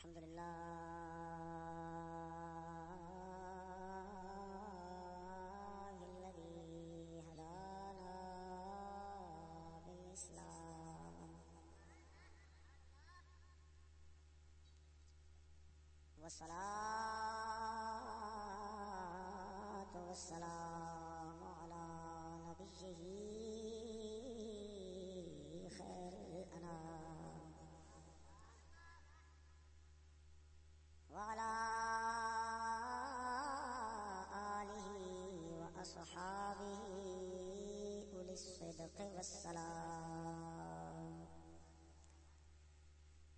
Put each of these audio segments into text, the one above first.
الحمد لله الذي هدانا بالإسلام والصلاة والسلام على نبيه خير الأنام. وأصحابه أولي الصدق والسلام.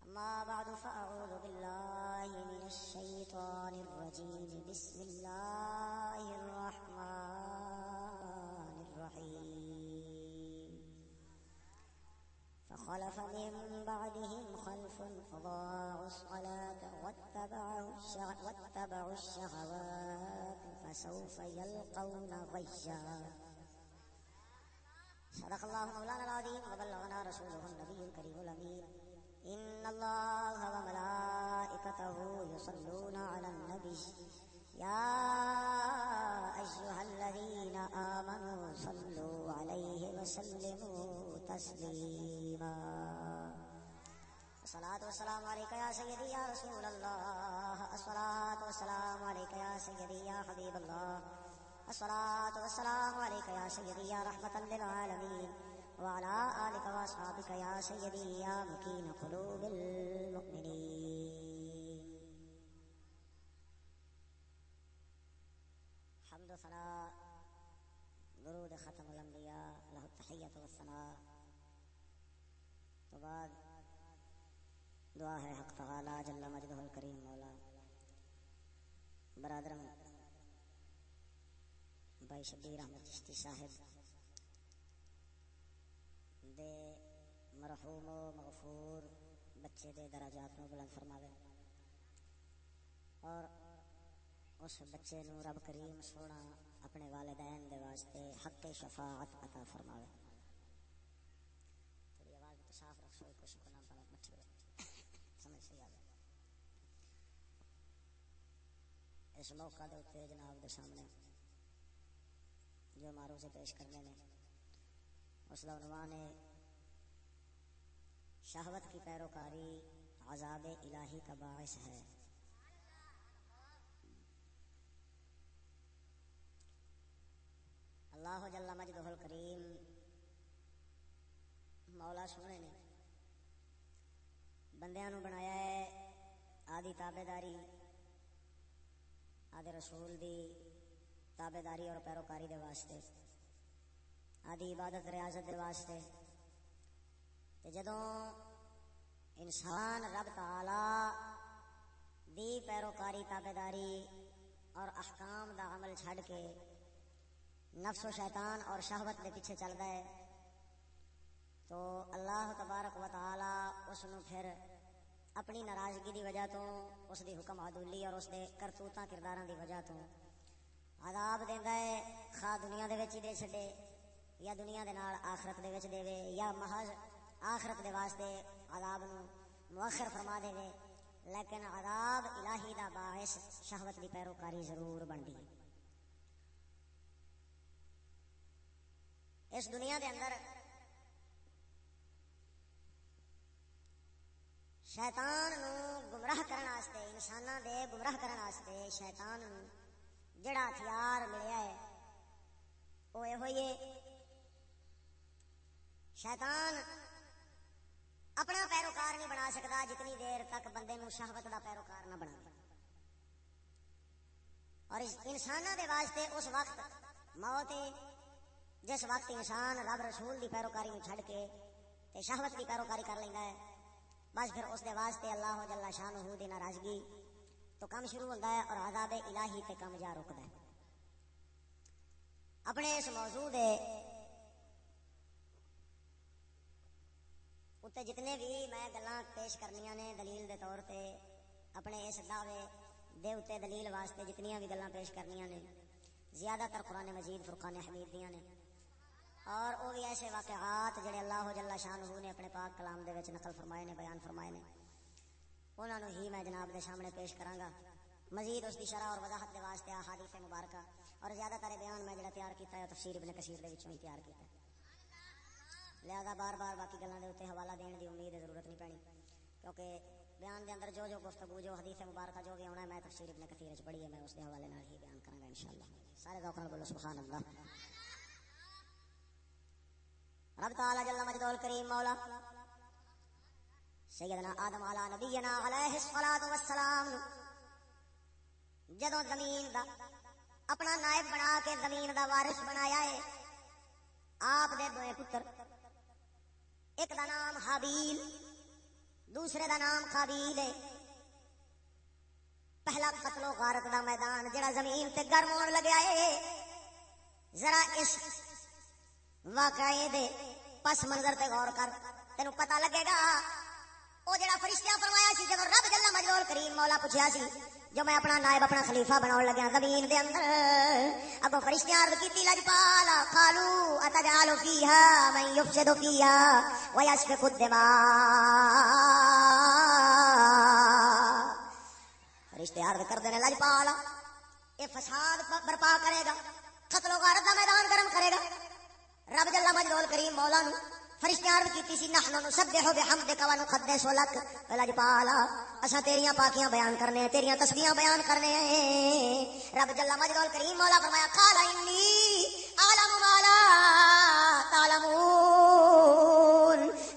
أما بعد فأعوذ بالله من الشيطان الرجيم. بسم الله الرحمن الرحيم. فخلف من بعدهم خلف أضاعوا الصلاة واتبعوا, واتبعوا الشهوات. فسوف يلقون غيا. صدق الله مولانا العظيم، وبلغنا رسوله النبي الكريم الأمين. إن الله وملائكته يصلون على النبي. يا أيها الذين آمنوا صلوا عليه وسلموا تسليما. الصلاة والسلام عليك يا سيدي يا رسول الله. الصلاة والسلام عليك يا سيدي يا حبيب الله. الصلاة والسلام عليك يا سيدي يا رحمة للعالمين. وعلى آلك وأصحابك يا سيدي يا مكين قلوب المؤمنين. حمد و درود ختم الانبیاء له التحیت والثناء. تو بعد دعا ہے حق تعالی جل مجدہ الکریم مولا برادرم بھائی شبیر احمد چشتی صاحب، دے مرحوم و مغفور بچے دے درجات نو بلند فرماوے اور اس بچے نو رب کریم سونا اپنے والدین دے واسطے حق شفاعت عطا فرماوے تھوڑی آواز تو صاف رکھو کچھ کو نہ پڑا مٹھی سمجھ سے آ اس موقع دے اتنے جناب دے سامنے، جو مارو سے پیش کرنے نے اس کا عنوان ہے، شہوت کی پیروکاری عذاب الہی کا باعث ہے۔ اللہ جل مجدہ الکریم مولا سونے نے بندیاں نو بنایا ہے، آدھی تابے داری آدھے رسول دی تابے داری اور پیروکاری دے واسطے آدھی عبادت ریاضت دے واسطے تے جدوں انسان رب تعالی دی پیروکاری تابے داری اور احکام دا عمل چھڑ کے نفس و شیطان اور شہوت دے پیچھے چلتا ہے تو اللہ تبارک و تعالی اس نو پھر اپنی ناراضگی دی وجہ تو، اس دی حکم عدولی اور اس دے کرتوتاں، کرداراں دی وجہ تو۔ عذاب دیندا ہے، خواہ دنیا دے وچ ہی دے چھڈے، یا دنیا دے نال آخرت دے وچ دے وے، یا محض آخرت دے واسطے عذاب نو مؤخر فرما دے وے۔ لیکن عذاب الہی دا باعث شہوت دی پیروکاری ضرور بندی اس دنیا دے اندر شیطان نو گمراہ کرن واسطے، انساناں دے گمراہ کرن واسطے شیطان نو جڑا ہتھیار ملیا ہے وہ یہ شیطان اپنا پیروکار نہیں بنا سکتا جتنی دیر تک بندے نو شہوت دا پیروکار نہ بنا۔ اور انسان دے واسطے اس وقت موت جس وقت انسان رب رسول دی پیروکاری نو چھڑ کے تے شہوت دی پیروکاری کر لینا ہے۔ بس پھر اس دے واسطے اللہ جل شان دی ناراضگی تو کم شروع ہوتا ہے اور عذاب الہی تے کم جا رکتا ہے۔ اپنے اس موضوع دے اتنے جتنے بھی میں گلا پیش کرنی نے دلیل دے طور تے اپنے اس دعوے دے اتنے دلیل واسطے جتنی بھی گلا پیش کرنی نے، زیادہ تر قرآن مجید فرقان حمید دیا نے۔ اور وہ بھی ایسے واقعات جڑے اللہ جل شان نے اپنے پاک کلام دے وچ نقل فرمائے نے، بیان فرمائے نے۔ انہوں نے ہی میں جناب دے سامنے پیش کراں گا مزید اس کی شرح اور وضاحت دے واسطے احادیث مبارکہ اور زیادہ تر بیان میں جڑا تیار کیتا ہے تفسیر ابن کثیر دے وچوں ہی تیار کیتا ہے۔ لہذا بار بار باقی گلاں دے اوتے حوالہ دین دی امید ضرورت نہیں پینی کیونکہ بیان دے اندر جو جو گفتگو، جو حدیث مبارکہ، جو بھی ہونا ہے، میں تفسیر ابن کثیر وچ پڑھی ہے، میں اس دے حوالے نال ہی بیان کراں گا انشاءاللہ۔ سارے ذوق نال بولو سبحان اللہ۔ رب تعالی جل مجدہ الکریم مولا، سیدنا آدم علی نبینا علیہ الصلوۃ والسلام، جدوں زمین دا اپنا نائب بنا کے زمین دا وارث بنایا ہے، آپ دے دوے پتر، ایک دا نام حابیل، دوسرے دا نام قابیل ہے۔ پہلا قتل و غارت دا میدان، جڑا زمین تے گرم ہون لگیا ہے۔ ذرا اس واقعے دے، پس منظر تے غور کر تینو پتہ لگے گا، او جڑا فرشتہ فرمایا سی جب رب جل مجدول کریم مولا پوچھیا سی، جو میں اپنا نائب، اپنا خلیفہ بناؤ لگیا زمین دے اندر اگو فرشتیاں عرض کیتی لجپالا قالو اتجالو فیہا من یفسدو فیہا ویسفق الدماء۔ فرشتے عرض کر دینے لجپالا اے فساد برپا کرے گا، قتل و غارت دا میدان گرم کرے گا۔ رب جل مجدول کریم مولا نو فرشتے عرض کیتی سی نحنو نسبحو بحمدک و نقدس لک۔ اللہ جی پالا اسا تیریاں پاکیاں بیان کرنے ہیں، تیریاں تسبیحاں بیان کرنے ہیں۔ رب جل مجدول کریم مولا فرمایا، قال انی عالم ما لا تعلمون۔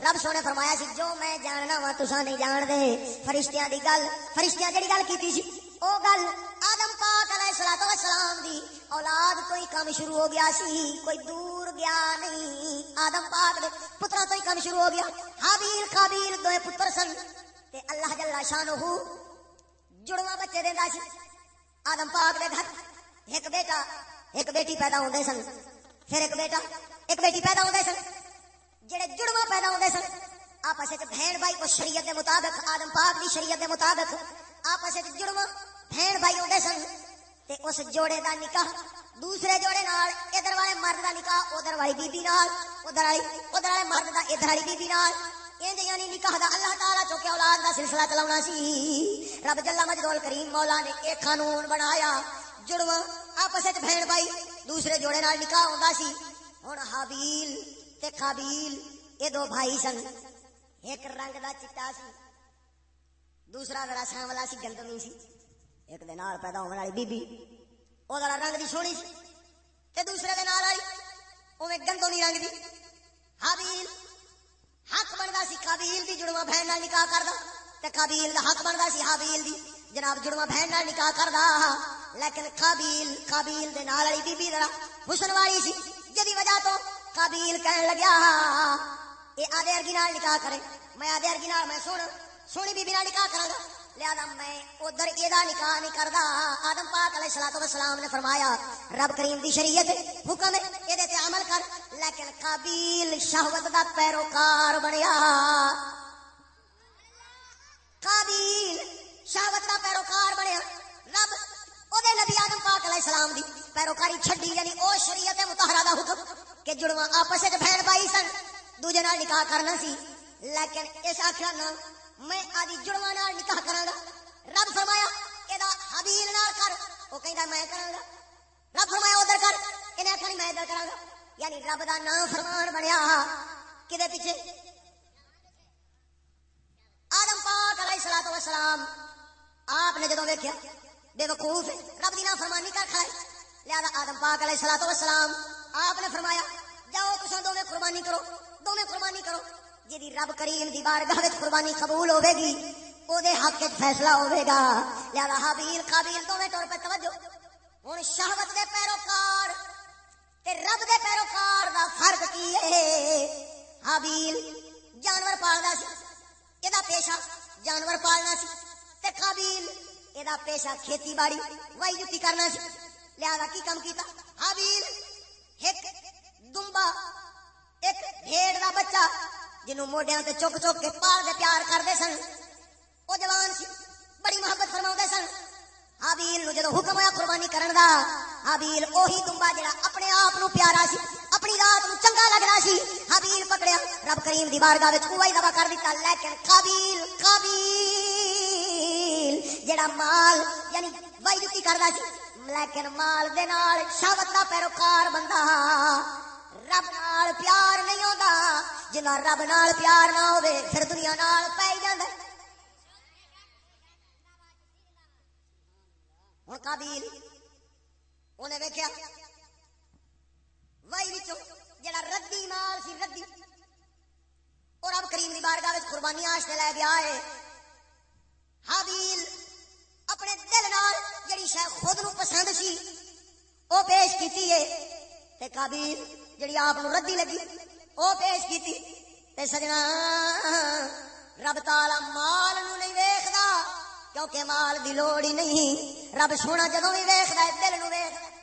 رب سونے فرمایا سی، جو میں جاننا وا، تساں نہیں جان دے فرشتیاں دی گل، فرشتیاں جڑی گل کیتی سی، او گل آدم پاک علیہ الصلوۃ والسلام دی۔ اولاد تو ہی کام شروع ہو گیا سی، کوئی دور گیا نہیں۔ آدم پاک دے پترا تو ہی کام شروع ہو گیا۔ حابیل، قابیل دوے پتر سن۔ تے اللہ جل شانہ جڑواں بچے دیندا سی۔ آدم پاک دے گھر ایک بیٹا، ایک بیٹی پیدا ہوندے سن۔ پھر ایک بیٹا، ایک بیٹی پیدا ہوندے سن۔ جڑے جڑواں پیدا ہوندے سن، آپس وچ بہن بھائی کو شریعت دے مطابق، آدم پاک دی شریعت دے مطابق آپس وچ جڑواں بہن بھائی ہوندے سن، تے اس جوڑے دا نکاح دوسرے جوڑے نال، ادھر والے مرد دا نکاح، ادھر والی بی بی نال، ادھر والی، ادھر والے مرد دا، ادھر والی بی بی نال انج یعنی نکاح دا اللہ تعالی چوکے اولاد دا سلسلہ چلاونا سی۔ رب جل مجدول کریم مولا نے ایک قانون بنایا، جڑواں آپس وچ بہن بھائی دوسرے جوڑے نال نکاح ہوندا سی۔ ہن حابیل تے قابیل، یہ دو بھائی سن۔ ایک رنگ دا چٹا سی، دوسرا ذرا سانولا سی گندمی سی۔ ایک دے نال پیدا ہونے والی بی بی او ذرا رنگ دی سونی سی۔ تے دوسرے دے نال آئی اوے گندمی رنگ دی۔ حابیل حق بندا سی قابیل دی، جڑواں بہن نال نکاح کردا۔ تے قابیل دا حق بندا سی حابیل دی۔ جناب، جڑواں بہن نال نکاح کردا۔ لیکن قابیل قابیل دے نال والی بی بی ذرا حسن والی سی، جدی وجہ تو قابیل کہن لگیا اے آدھے ارگی نال نکاح کرے۔ میں آدھے ارگی نال، میں سن سونی بی بی نال نکاح کراں گا۔ لہذا میں ادھر یہ نکاح نہیں کردا۔ آدم پاک علیہ الصلوۃ والسلام نے فرمایا، رب کریم دی شریعت حکم ہے اے تے عمل کر۔ لیکن قابیل شہوت دا پیروکار بنیا۔ قابیل شہوت دا پیروکار بنیا۔ رب، او دے نبی آدم پاک علیہ السلام دی پیروکاری چھڈی یعنی او شریعت مطہرہ دا حکم۔ کہ جڑواں آپس وچ بہن بھائی سن، دوجے نال نکاح کرنا سی۔ لیکن اس آخیا نہ میں آدھی جڑواں نال نکاح کراں گا۔ رب فرمایا ادا حبیل نال کر۔ وہ کہندا، میں کراں گا۔ رب فرمایا، ادھر کر۔ انہیں آخیا میں ادھر کراں گا۔ یعنی رب دا نام فرمان بنیا۔ کدے پیچھے؟ آدم پاک علیہ الصلوۃ والسلام آپ نے جدوں ویکھیا، بے وقوف رب دی نافرمانی کر کھائے لہذا آدم پاک علیہ الصلوۃ والسلام آپ نے فرمایا، جاؤ تساں دوویں قربانی کرو، دوویں قربانی کرو۔ جی رب کریم دی بارگاہ قربانی قبول ہوے گی او دے حق وچ فیصلہ ہوے گا لہذا حابیل قابیل دوویں طور پہ توجہ۔ ہن شہوت دے پیروکار تے رب دے پیروکار دا فرق کی ہے؟ حابیل جانور پالدا سی، ادا پیشہ جانور پالنا سی۔ تے قابیل ادا پیشہ کھیتی باڑی وائی جتی کرنا سی۔ لہذا کی کام کیتا؟ حابیل ایک دمبا ایک بھیڑ دا بچہ جنوں موڈیاں تے چک چک کے پال دے پیار کردے سن او جوان سی بڑی محبت فرماوندے سن حابیل نو جدوں حکم ہویا قربانی کرن دا حابیل اوہی دمبا جڑا اپنے آپ نو پیارا سی اپنی ذات نو چنگا لگدا سی حابیل پکڑیا رب کریم دی بارگاہ وچ کوئی دبا کر دتا لیکن قابیل قابیل جڑا مال یعنی بائی جتی کردا سی لیکن مال دے نال شہوت دا پیروکار بندہ رب نال پیار نہیں ہوندا جنہ رب نال پیار نہ ہوے پھر دنیا نال پے جاندا ہن قابیل انہیں ویکھیا وائی وچوں جڑا ردی مال سی ردی اور اب کریم دی بارگاہ وچ قربانی واسطے لے گیا ہے حابیل اپنے دل نال جڑی شے خود نو پسند سی، او پیش کیتی ہے تے قابیل جڑی آپ نو ردی لگی۔ او پیش کیتی تے سجنا، رب تعالی مال نو نہیں ویکھدا، کیونکہ مال دی لوڑ ہی نہیں۔ رب سونا جدوں بھی ویکھدا ہے، دل نو ویکھدا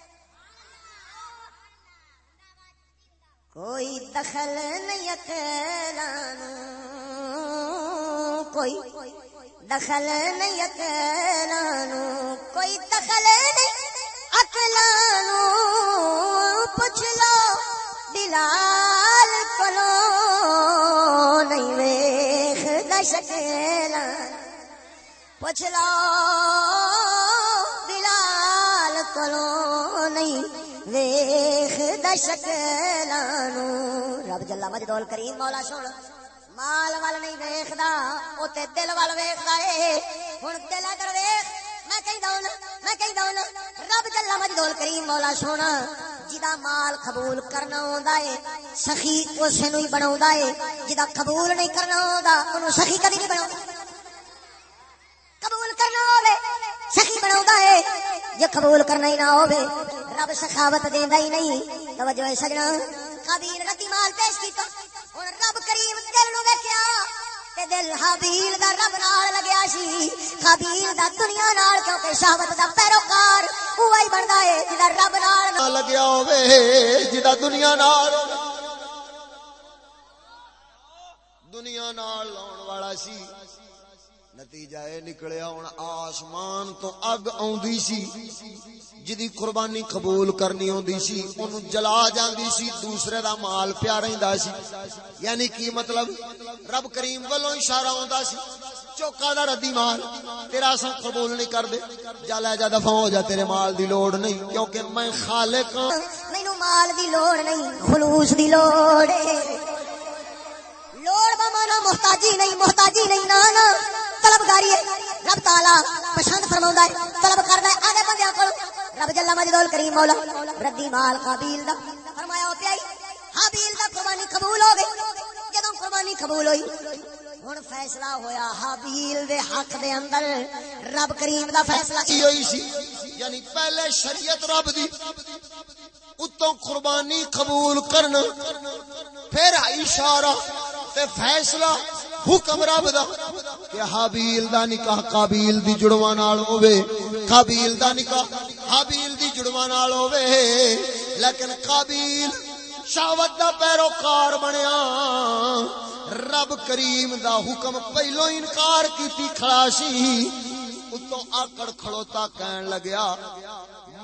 کوئی دخل نہیں اکلان کوئی دخل نہیں اکلان کوئی دخل نہیں اکلان پوچھ لو بلال کلو نہیں ویخ دشکل پوچھ لو بلال کلو نہیں ویخ دشکلانو رب جلا مجدول کریم مولا سن مال وال نہیں ویخدا او دل وال ویخدا اے ہن دل ادھر ویخ میں کہندا ہوں میں کہندا ہوں رب جلا مجدول کریم مولا سونا جدا مال قبول کرنا ہوندا اے سخی اس نو ہی بناوندا اے جدا قبول نہیں کرنا ہوندا اونوں سخی کبھی نہیں بناوندا قبول کرنا ہوے سخی بناوندا اے جے قبول کرنا ہی نہ ہوے رب سخاوت دیندا ہی نہیں توجہ ہے سجنا قابیل رتی مال پیش کیتا ہن رب کریم دل نو ویکھیا تے دل حابیل دا رب نال لگیا سی قابیل دا دنیا نال کیونکہ شہوت دا پیروکار اوہی بندا ہے جدا رب نال لگیا ہوے جدا دنیا نال دنیا نال لاؤن والا سی نتیجہ یہ نکلیا ہوں آسمان تو اگ آدھی سی جدی قربانی قبول کرنی ہوندی سی، اونوں جلا جاندی سی، دوسرے دا مال پیا رہندا سی۔ یعنی کی مطلب؟ رب کریم والوں اشارہ ہوندا سی، چوکا دا ردی مال، تیرا سا قبول نہیں کر دے جا لے جا دفع ہو جا، تیرے مال دی لوڑ نہیں، کیونکہ میں خالق ہاں۔ مینوں مال دی لوڑ نہیں، خلوص دی لوڑ ہے۔ لوڑ بمانا محتاجی نہیں محتاجی نہیں نانا طلبگاری ہے۔ رب تعالی پسند فرماوندا ہے، طلب کردا ہے آدھے بندیاں کول۔ رب جل مجدول کریم مولا ردی مال قابیل دا۔ فرمایا، او پیائی، حابیل دا قربانی قبول ہو گئی۔ جدوں قربانی قبول ہوئی، ہن فیصلہ ہویا، حابیل دے حق دے اندر رب کریم دا فیصلہ۔ کی ہوئی سی یعنی پہلے شریعت رب دی، اتوں قربانی قبول کرنا، پھر اشارہ تے فیصلہ حکم رب دا۔ کہ حابیل دا نکاح قابیل دی جڑواں نال ہوے قابیل دا نکاح حابیل دی جڑواں نال ہوے لیکن قابیل شاوت دا پیروکار بنیا۔ رب کریم دا حکم پہلو انکار کیتی کھڑا سی۔ اتوں آکڑ کھڑوتا کہن لگیا،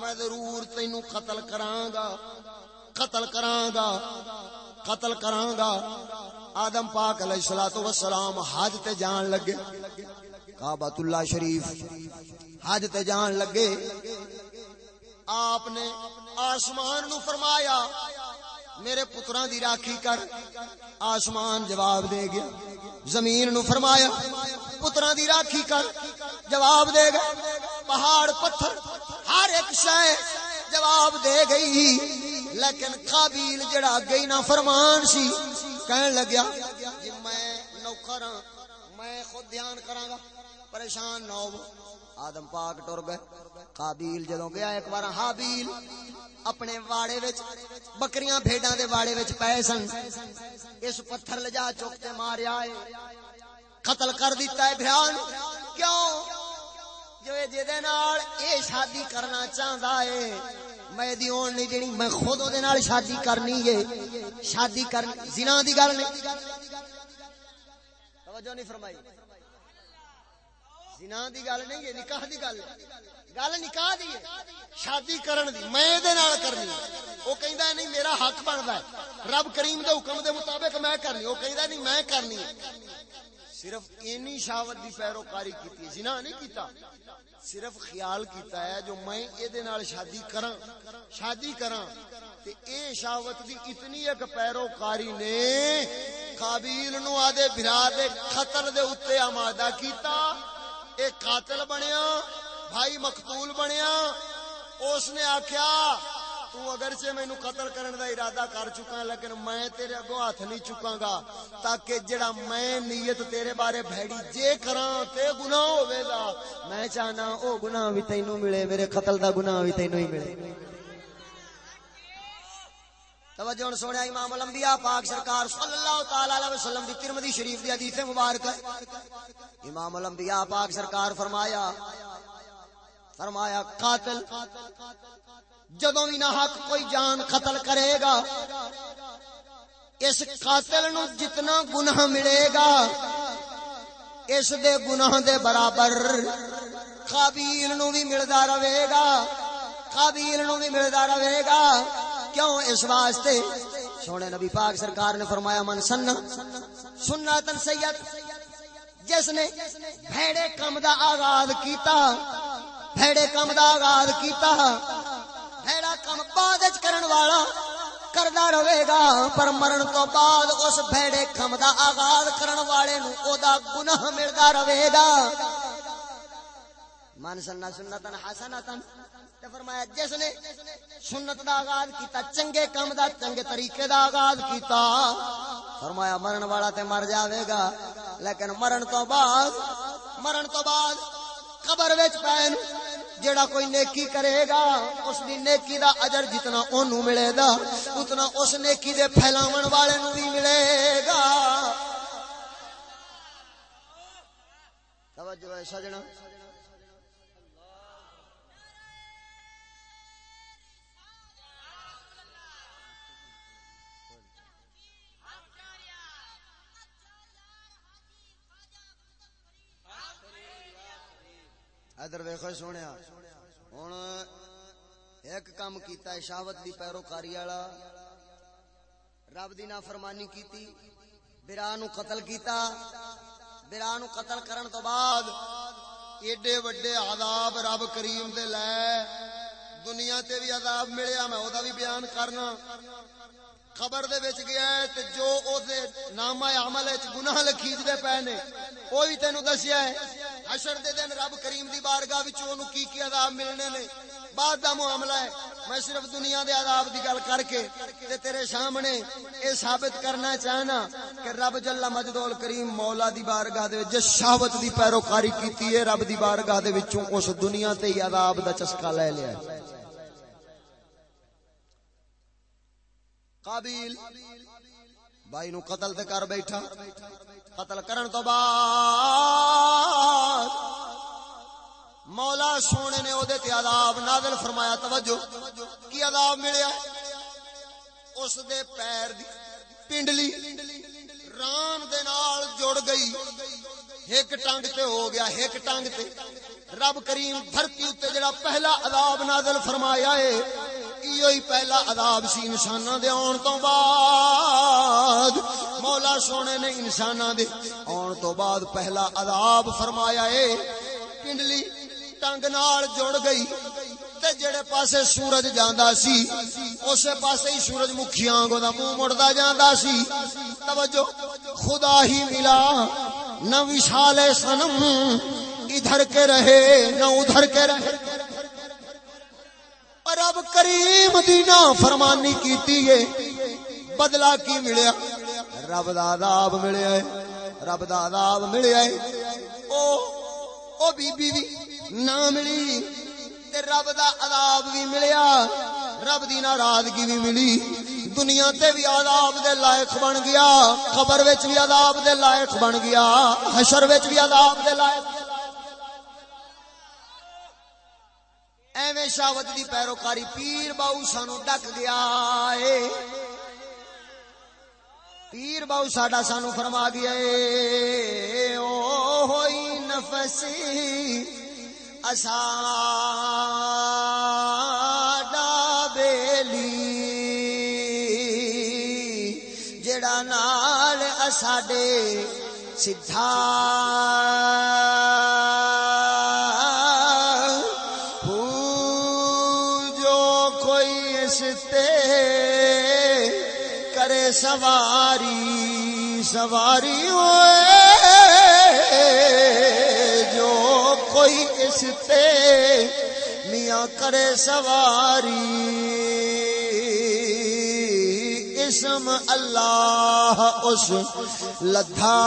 میں ضرور تینوں قتل کراں گا قتل کراں گا قتل کراں گا آدم پاک علیہ الصلوۃ والسلام حج تے جان لگے۔ کعبۃ اللہ شریف حج تے جان لگے۔ آپ نے آسمان نو فرمایا، میرے پتراں دی راکھی کر۔ آسمان جواب دے گیا، زمین نو فرمایا، پتراں دی راکھی کر۔ جواب دے گا، پہاڑ پتھر، ہر ایک شے جواب دے گئی۔ لیکن قابیل جڑا گئی نہ فرمان سی، کہن لگیا جی میں نوکر ہاں میں خود دھیان کراں گا، پریشان نہ ہو آدم پاک ٹر گئے۔ قابیل جدوں گیا، ایک بار حابیل اپنے واڑے وچ، بکریاں بھیڈاں دے واڑے وچ پئے سن۔ اس پتھر لجا چوک تے ماریا ہے قتل کر دیتا ہے بھیان۔ کیوں؟ جو جے دے نال اے شادی کرنا چاہندا ہے میں دی اون نہیں جڑی میں خود او دے نال شادی کرنی ہے شادی کرنی زنا دی گل نہیں۔ توجہ نہیں فرمائی۔ زنا دی گل نہیں ہے، نکاح دی گل گل نکاح دی ہے۔ شادی کرن دی، میں دے نال کرنی او کہندا ہے، نہیں، میرا حق بندا ہے۔ رب کریم دے حکم دے مطابق میں کرنی او کہندا نہیں، میں کرنی ہے۔ صرف اینی شہوت دی پیروکاری کیتی ہے۔ زنا نہیں کیتا۔ صرف خیال کیتا ہے، جو میں اے دے نال شادی کراں شادی کراں، تے اے شہوت دی اتنی ایک پیروکاری نے قابیل نو آدے بھرا دے قتل دے اتے آمادہ کیتا۔ اے قاتل بنیا، بھائی مقتول بنیا۔ اس نے آخیا تو اگرچہ مینو قتل کرن دا ارادہ کر چکا، لیکن میں تیرے اگوں ہاتھ نہیں چکاں گا، تاکہ جڑا میں نیت تیرے بارے بھیڑی جے کراں تے گناہ ہوے گا۔ میں چاہنا او گناہ وی تینو ملے، میرے قتل دا گناہ وی تینو ہی ملے۔ توجہ ہن سونے امام الانبیاء پاک سرکار صلی اللہ تعالی علیہ وسلم دی ترمذی شریف دی حدیث مبارک ہے۔ امام الانبیاء پاک سرکار فرمایا فرمایا، قاتل جدو بھی نہ حق کوئی جان قتل کرے گا، اس قاتل نو جتنا گناہ ملے گا، اس دے گناہ دے برابر قابیل نو بھی ملدا رہے گا، قابیل نو بھی ملدا رہے گا۔ کیوں اس واسطے؟ سونے نبی پاک سرکار نے فرمایا، من سننا سننا تن سید، جس نے بھیڑے کم دا آغاز کیتا، بھیڑے کم دا آغاز کیتا، بھیڑا کم بعد کرن والا کردا رہے گا، پر مرن تو بعد اس بھیڑے کم دا آغاز کرن والے نو او دا گناہ ملدا رہے گا۔ من سننا سنتن، حسنتن، تے فرمایا، جس نے سنت دا آغاز کیتا، چنگے کم دا، چنگے طریقے دا آغاز کیتا۔ فرمایا، مرن والا تے مر جاوے گا۔ لیکن مرن تو بعد، مرن تو بعد قبر وچ پین جڑا کوئی نیکی کرے گا، اس دی نیکی دا اجر جتنا اونوں ملے گا، اتنا اس نیکی دے پھیلاون والے نو بھی ملے گا۔ توجہ ہے، سجنا۔ ادھر ویکھو سونے ہوں ایک کام کیتا ہے شہوت دی پیروکاری والا۔ رب دی نافرمانی کیتی، برا نو قتل کیتا۔ برا نو قتل کرن تو بعد ایڈے وڈے عذاب رب کریم دے لے۔ دنیا تے بھی عذاب ملیا، میں او دا بھی بیان کرنا۔ خبر دے وچ گیا ہے تے جو او دے نامہ عمل وچ گناہ لکھی دے پے نے، او بھی تینو دسیا ہے، حشر دے دن رب کریم دی بارگاہ وچ اونوں کی کی عذاب ملنے نے۔ بعد دا معاملہ ہے، میں صرف دنیا دے عذاب دی گل کر کے تے تیرے سامنے اے ثابت کرنا چاہنا کہ رب جل مجدول کریم مولا دی بارگاہ دے وچ جس شہوت دی پیروکاری کیتی ہے، رب دی بارگاہ دے وچوں اس دنیا تے ہی عذاب دا چسکا لے لیا ہے۔ قابیل، بھائی نو قتل تے کر بیٹھا۔ قتل کرن تو بعد مولا سونے نے اودے تے عذاب نازل فرمایا، توجہ، کی عذاب ملیا؟ اس دے پیر دی پنڈلی ران دے نال جڑ گئی۔ ایک ٹانگ تے ہو گیا ایک ٹانگ تے۔ رب کریم دھرتی اتے جڑا پہلا عذاب نازل فرمایا ہے ایو ہی پہلا عذاب سی انساناں دے آن تو بعد۔ مولا سونے نے انساناں دے آن تو بعد پہلا عذاب فرمایا ہے پنڈلی ٹنگ نال جڑ گئی تے جڑے پاسے سورج جاندا سی اسے پاسے ہی سورج مکھیاں گو دا منہ مڑدا جاندا سی۔ توجہ، خدا ہی ملا، نہ وشال سنم ادھر کے رہے، نہ ادھر کے رہے۔ پر اب کریم دینا فرمانی کیتی ہے۔ بدلا کی ملیا؟ رب دا عذاب ملیا ہے۔ رب دا عذاب ملیا ہے۔ او او بی بی بھی نہ ملی تے رب دا عذاب بھی ملیا۔ رب دی ناراضگی بھی ملی۔ دنیا تے بھی عذاب دے لائق بن گیا۔ قبر وچ بھی عذاب دے لائق بن گیا۔ حشر وچ بھی عذاب دے لائق ایویں شاوت دی پیروکاری پیر باؤ سانو ڈک گیا اے۔ پیر باؤ ساڈا سانو فرما گیا اے۔ او ہوئی نفسی اساڈا بیلی جڑا نال اساڈے سدھا سواری سواری ہوئے جو کوئی اس تے میاں کرے سواری۔ اسم اللہ اس لدھا۔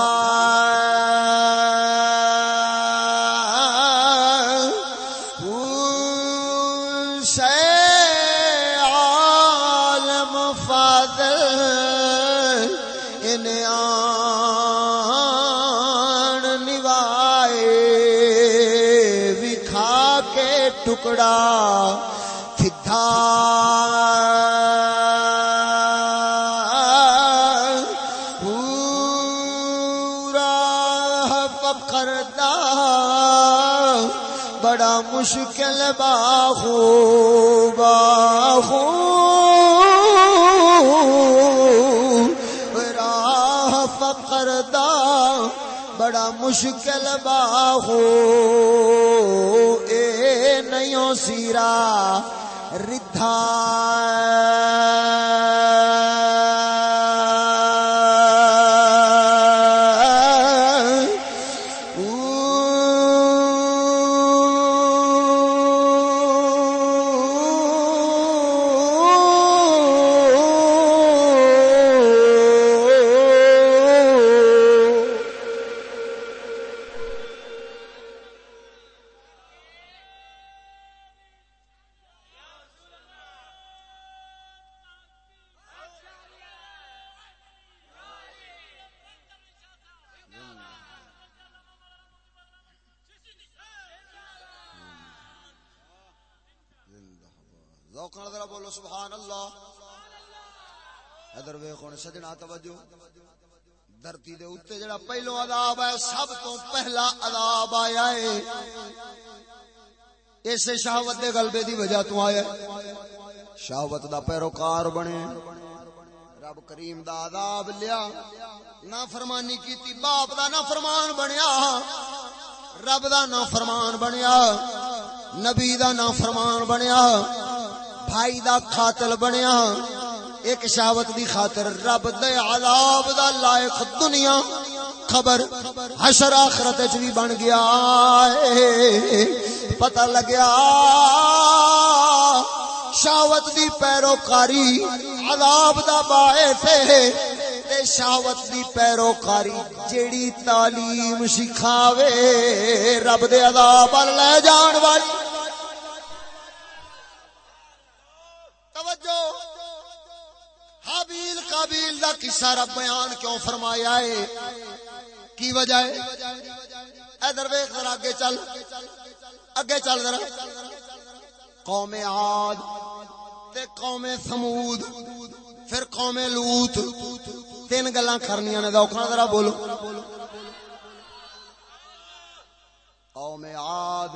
ٹکڑا فدا پورا پکڑدا بڑا مشکل باہو باہو مشکل باہو۔ اے نیو سیرا ردھا۔ توجہ۔ دھرتی دے اوتے جڑا پہلو عذاب ہے سب تو پہلا عذاب آیا ہے۔ اس شہوت دے غلبے دی وجہ تو آیا۔ شہوت دا پیروکار بنے۔ رب کریم دا عذاب لیا۔ نہ فرمانی کیتی، باپ دا نہ فرمان بنیا۔ رب دا نہ فرمان بنیا۔ نبی دا نہ فرمان بنیا۔ بھائی دا قاتل بنیا۔ ایک شہوت دی خاطر رب دے عذاب دا لائق دنیا۔ خبر حشر آخرت بھی بن گیا پتہ لگیا۔ شہوت دی پیروکاری عذاب دا باعث ہے۔ تے شہوت دی پیروکاری جیڑی تعلیم سکھاوے رب دے عذاب لے جان والی۔ توجہ۔ حابیل قابیل دا قصہ رب بیان کیوں فرمایا ہے؟ کی وجہ ہے؟ ادھر ویکھ ذرا اگے چل۔ اگے چل ذرا۔ قوم عاد تے قوم ثمود پھر قوم لوط تین گلاں کرنیاں نے دوکھاں ذرا بولو۔ قوم عاد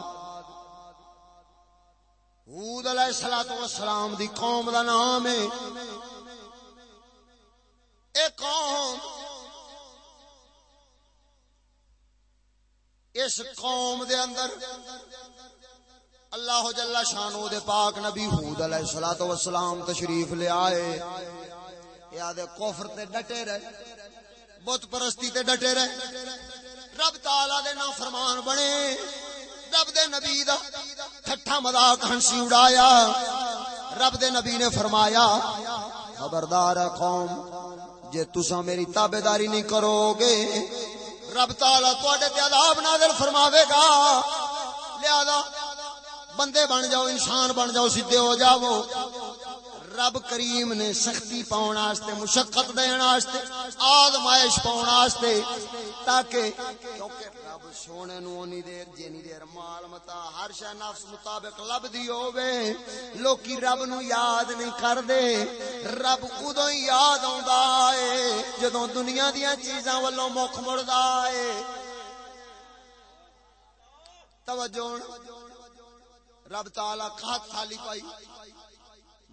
ہود علیہ الصلوۃ والسلام دی قوم دا نام ہے۔ اے قوم، اس قوم دے اندر اللہ جل شانو دے پاک نبی ہود علیہ الصلوۃ والسلام تشریف لے آئے۔ یا دے کفر تے ڈٹے رہے، بت پرستی تے ڈٹے رہے۔ رب تعالی دے نافرمان بنے، رب دے نبی دا ٹھٹھا مذاق ہنسی اڑایا۔ رب دے نبی نے فرمایا، خبردار ہے قوم جے تسا میری تابے داری نہیں کرو گے، رب تالا تواڈے تے عذاب نازل فرماوے گا۔ لہذا بندے بن جاؤ، انسان بن جاؤ، سیدھے ہو جاؤ۔ رب کریم نے سختی پاؤن واسطے مشقت دین واسطے آزمائش پاؤن واسطے تاکہ کیونکہ رب سونے نو اونی دیر جنی دیر مال متا، ہر شے نفس مطابق لبدی ہووے، لوکی رب نو یاد نہیں کردے، رب اودوں یاد آوندا اے جدوں دنیا دیاں چیزاں والوں مکھ مڑدا اے توجہ رب تعالی قحط سالی پائی۔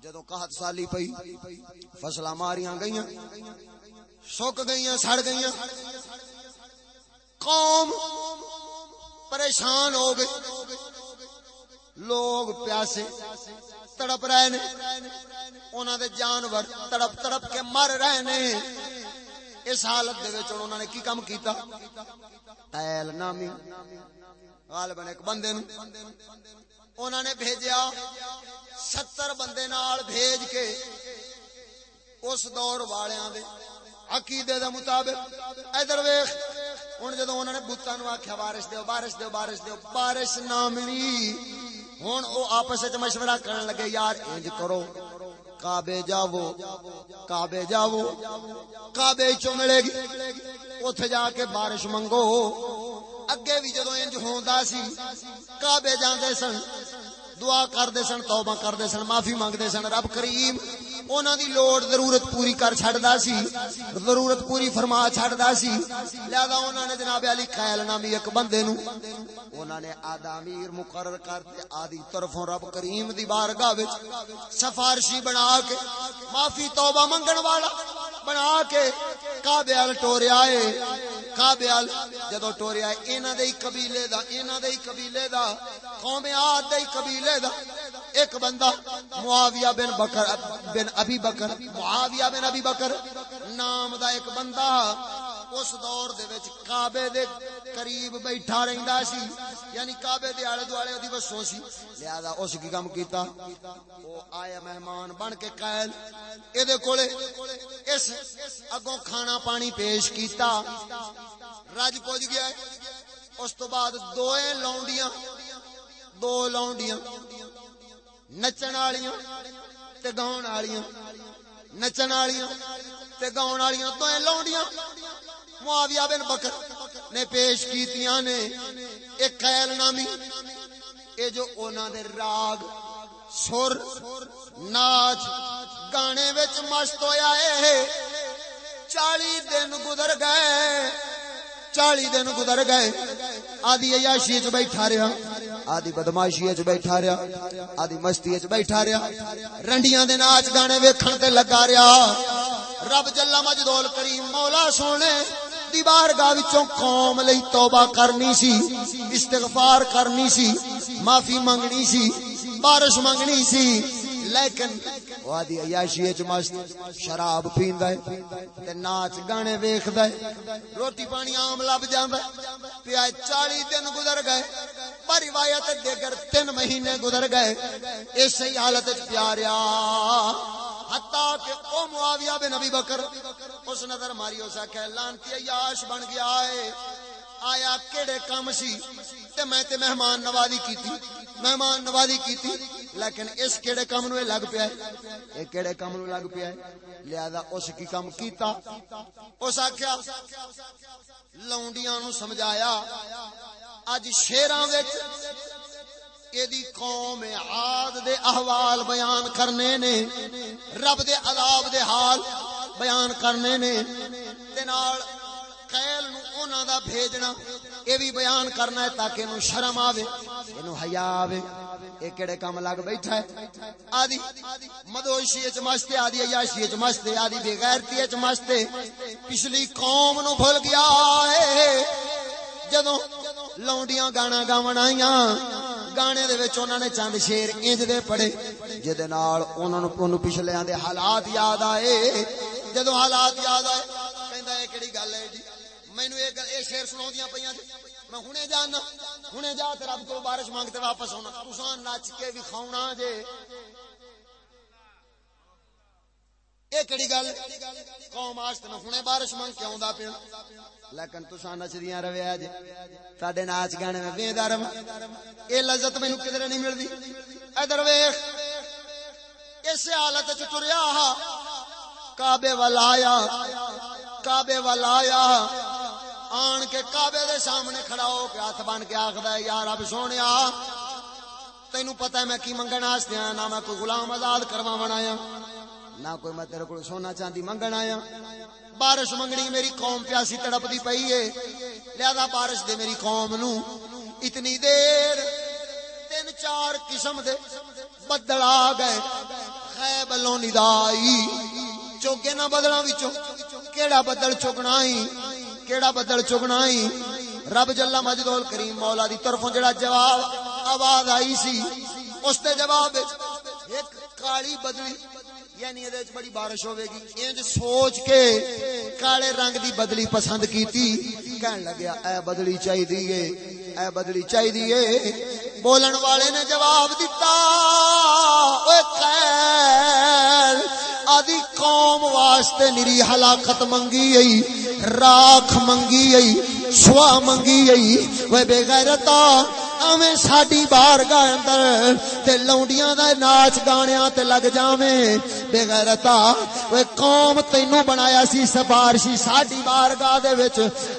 جدو قحط سالی پئی، فصلاں ماریاں گئیاں، سک گئیاں، سڑ گئیاں۔ قوم پریشان ہو گئے۔ لوگ پیاسے تڑپ رہے نے۔ انہوں دے جانور تڑپ تڑپ کے مر رہے نے۔ اس حالت دے وچ انہوں نے کی کام کیتا؟ ایل نامی۔ غالباً ایک بندے نو انہوں نے بھیجیا، ستر بندے نال بھیج کے اس دور والیاں دے عقیدے دے مطابق۔ ادھر ویخ ہوں جدو انہوں نے بوتان نو آخیا بارش دیو بارش دیو بارش دیو، بارش نہ ملی۔ ہوں وہ آپس مشورہ کرن لگے، یار، انج کرو۔ کابے جاو کابے جاو کابے چو ملے گی؟ اتے جا کے بارش منگو۔ اگے بھی جدو انج ہوندا سی کعبے جاندے سن۔ دعا کردے سن، توبہ کردے سن، معافی مانگدے سن۔ رب کریم انہاں دی لوڑ ضرورت پوری کر چھڑدا سی، ضرورت پوری فرما چھڑدا سی۔ لہذا انہاں نے جناب علی خیل نامی ایک بندے نو، انہاں نے آدھا امیر مقرر کرتے آدھی طرفوں رب کریم دی بارگاہ وچ سفارشی بنا کے، معافی، توبہ منگن والا بنا کے کعبے ال ٹوریا اے کعبے ال جدو ٹوریا انہاں دے قبیلے دا، انہاں دے قبیلے دا، قوم عاد دے قبیلے دا ایک بندہ معاویہ بن بکر بن ابی بکر، معاویہ بن ابی بکر نام دا ایک بندہ اس دور دے وچ کعبے دے قریب بیٹھا رہندا سی یعنی کعبے دے آلے دوالے دی وسو سی۔ لہذا اس کی کام کیتا او آیا مہمان بن کے قائل۔ اے دے کولے اس اگوں کھانا پانی پیش کیتا۔ رج پہنچ گیا ہے۔ اس تو بعد دوئے لونڈیاں دو لونڈیاں نچن والیاں تے گاؤن والیاں نچن والیاں تے گاؤن والیاں لونڈیاں معاویہ بن بکر نے پیش کیتیاں نے ایک خیل نامی اے جو اونا دے راگ سر ناچ گانے وچ مست ہویا اے چالی دن گزر گئے چالی دن گزر گئے آدھی عیاشی چ بیٹھا رہا آدھی بدماشی چ بیٹھا رہا، آدھی مستی چ بیٹھا رہا۔ رنڈیاں دے ناچ گانے ویکھن تے لگا رہا۔ رب جلا مجدول کریم مولا سونے دی بارگاہ وچوں قوم لئی توبہ کرنی سی، استغفار کرنی سی، معافی منگنی سی، بارش منگنی سی۔ لیکن وادی عیاشی وچ مست شراب پیندا ہے تے ناچ گانے ویکھدا ہے، روٹی پانی عام لب جاندا ہے۔ پیا 40 دن گزر گئے پر روایت دیگر 3 مہینے گزر گئے۔ اسی حالت وچ پیاریا۔ حتا کہ او معاویہ بن نبی بکر، اس نظر ماری اس کہ لانتی عیاش بن گیا ہے۔ آیا کیڑے کام سی؟ تے میں تے مہمان نوازی کیتی، مہمان نوازی کیتی، لیکن اس کیڑے کام نو لگ پیا ہے۔ اے کیڑے کام نو لگ پیا ہے۔ لہذا اس کی کام کیتا۔ اس آکھیا، لونڈیاں نو سمجھایا۔ اج شیراں وچ ایدی قوم عاد دے احوال بیان کرنے نے، رب دے عذاب دے حال بیان کرنے نے۔ تے نال قیل نو انہاں دا بھیجنا اے بھی بیان کرنا ہے تاکہ نو شرم آوے اینو حیا آوے۔ اے کیڑے کام لگ بیٹھا ہے؟ آدی مدوشی اچ مستے آدی عیاشی اچ مستے آدی بے غیرتی اچ مستے پچھلی قوم نو بھول گیا ہے۔ جدوں لونڈیاں گانا گاون آئیاں، گانے دے وچ انہاں نے چند شیر انج دے پڑھے، جدے نال انہاں نو اونوں پچھلیاں دے حالات یاد آئے۔ جدوں حالات یاد آئے، کہندا اے کیڑی گل ہے جی مینوں اے گل اے شیر سناوندیاں پیاں جی میں ہنے جانا ہنے جا رب کو بارش مانگتے واپس ہونا تساں نچ کے بھی کھاونا جے گل قوم واسطے میں ہنے بارش کے پیا لیکن تساں نچدیاں رویا جے ساڈے ناچ گانے میں ویندا اے لذت مینوں کدھر نہیں ملدی ادھر ویکھ اس حالت چ ٹریا ہا کعبے آیا کعبے ول آیا آن کے کعبے دے سامنے کھڑا ہو کے ہاتھ بن کے آخدا ہے، یا رب سونیا، تینوں پتہ ہے میں کی منگن واسطے آیا نہ میں کوئی غلام آزاد کرواون آیا، نہ کوئی میں تیرے کو سونا چاندی منگن آیا۔ بارش منگنی میری قوم پیاسی تڑپتی پئی ہے، لہذا بارش دے میری قوم نو اتنی دیر تین چار قسم دے بدل آ گئے۔ خیب لو ندائی، چوکے نہ بدلاں وچوں، کیڑا بدل چگنا ہی؟ کیڑا بدل چگنا ہی رب جلا مجدول کریم مولا دی طرفوں جڑا جواب آواز آئی سی، اس تے جواب ایک کالی بدلی یعنی ادھے بڑی بارش ہوے گی۔ انج سوچ کے کالے رنگ دی بدلی پسند کیتی، کہن لگیا، اے بدلی چاہی دیئے اے بدلی چاہی دیئے بولن والے نے جواب دیتا اے قیل آدھی قوم واسطے نری ہلاکت منگی ای راکھ منگی ای سوا منگی ای وہ بے غیرتا آویں ساڈی بارگاہ اندر تے لونڈیاں دا ناچ گانیاں تے لگ جاویں۔ بے غیرتا اوے قوم تینو بنایا سی، سفارشی ساڈی بارگاہ دے وچ۔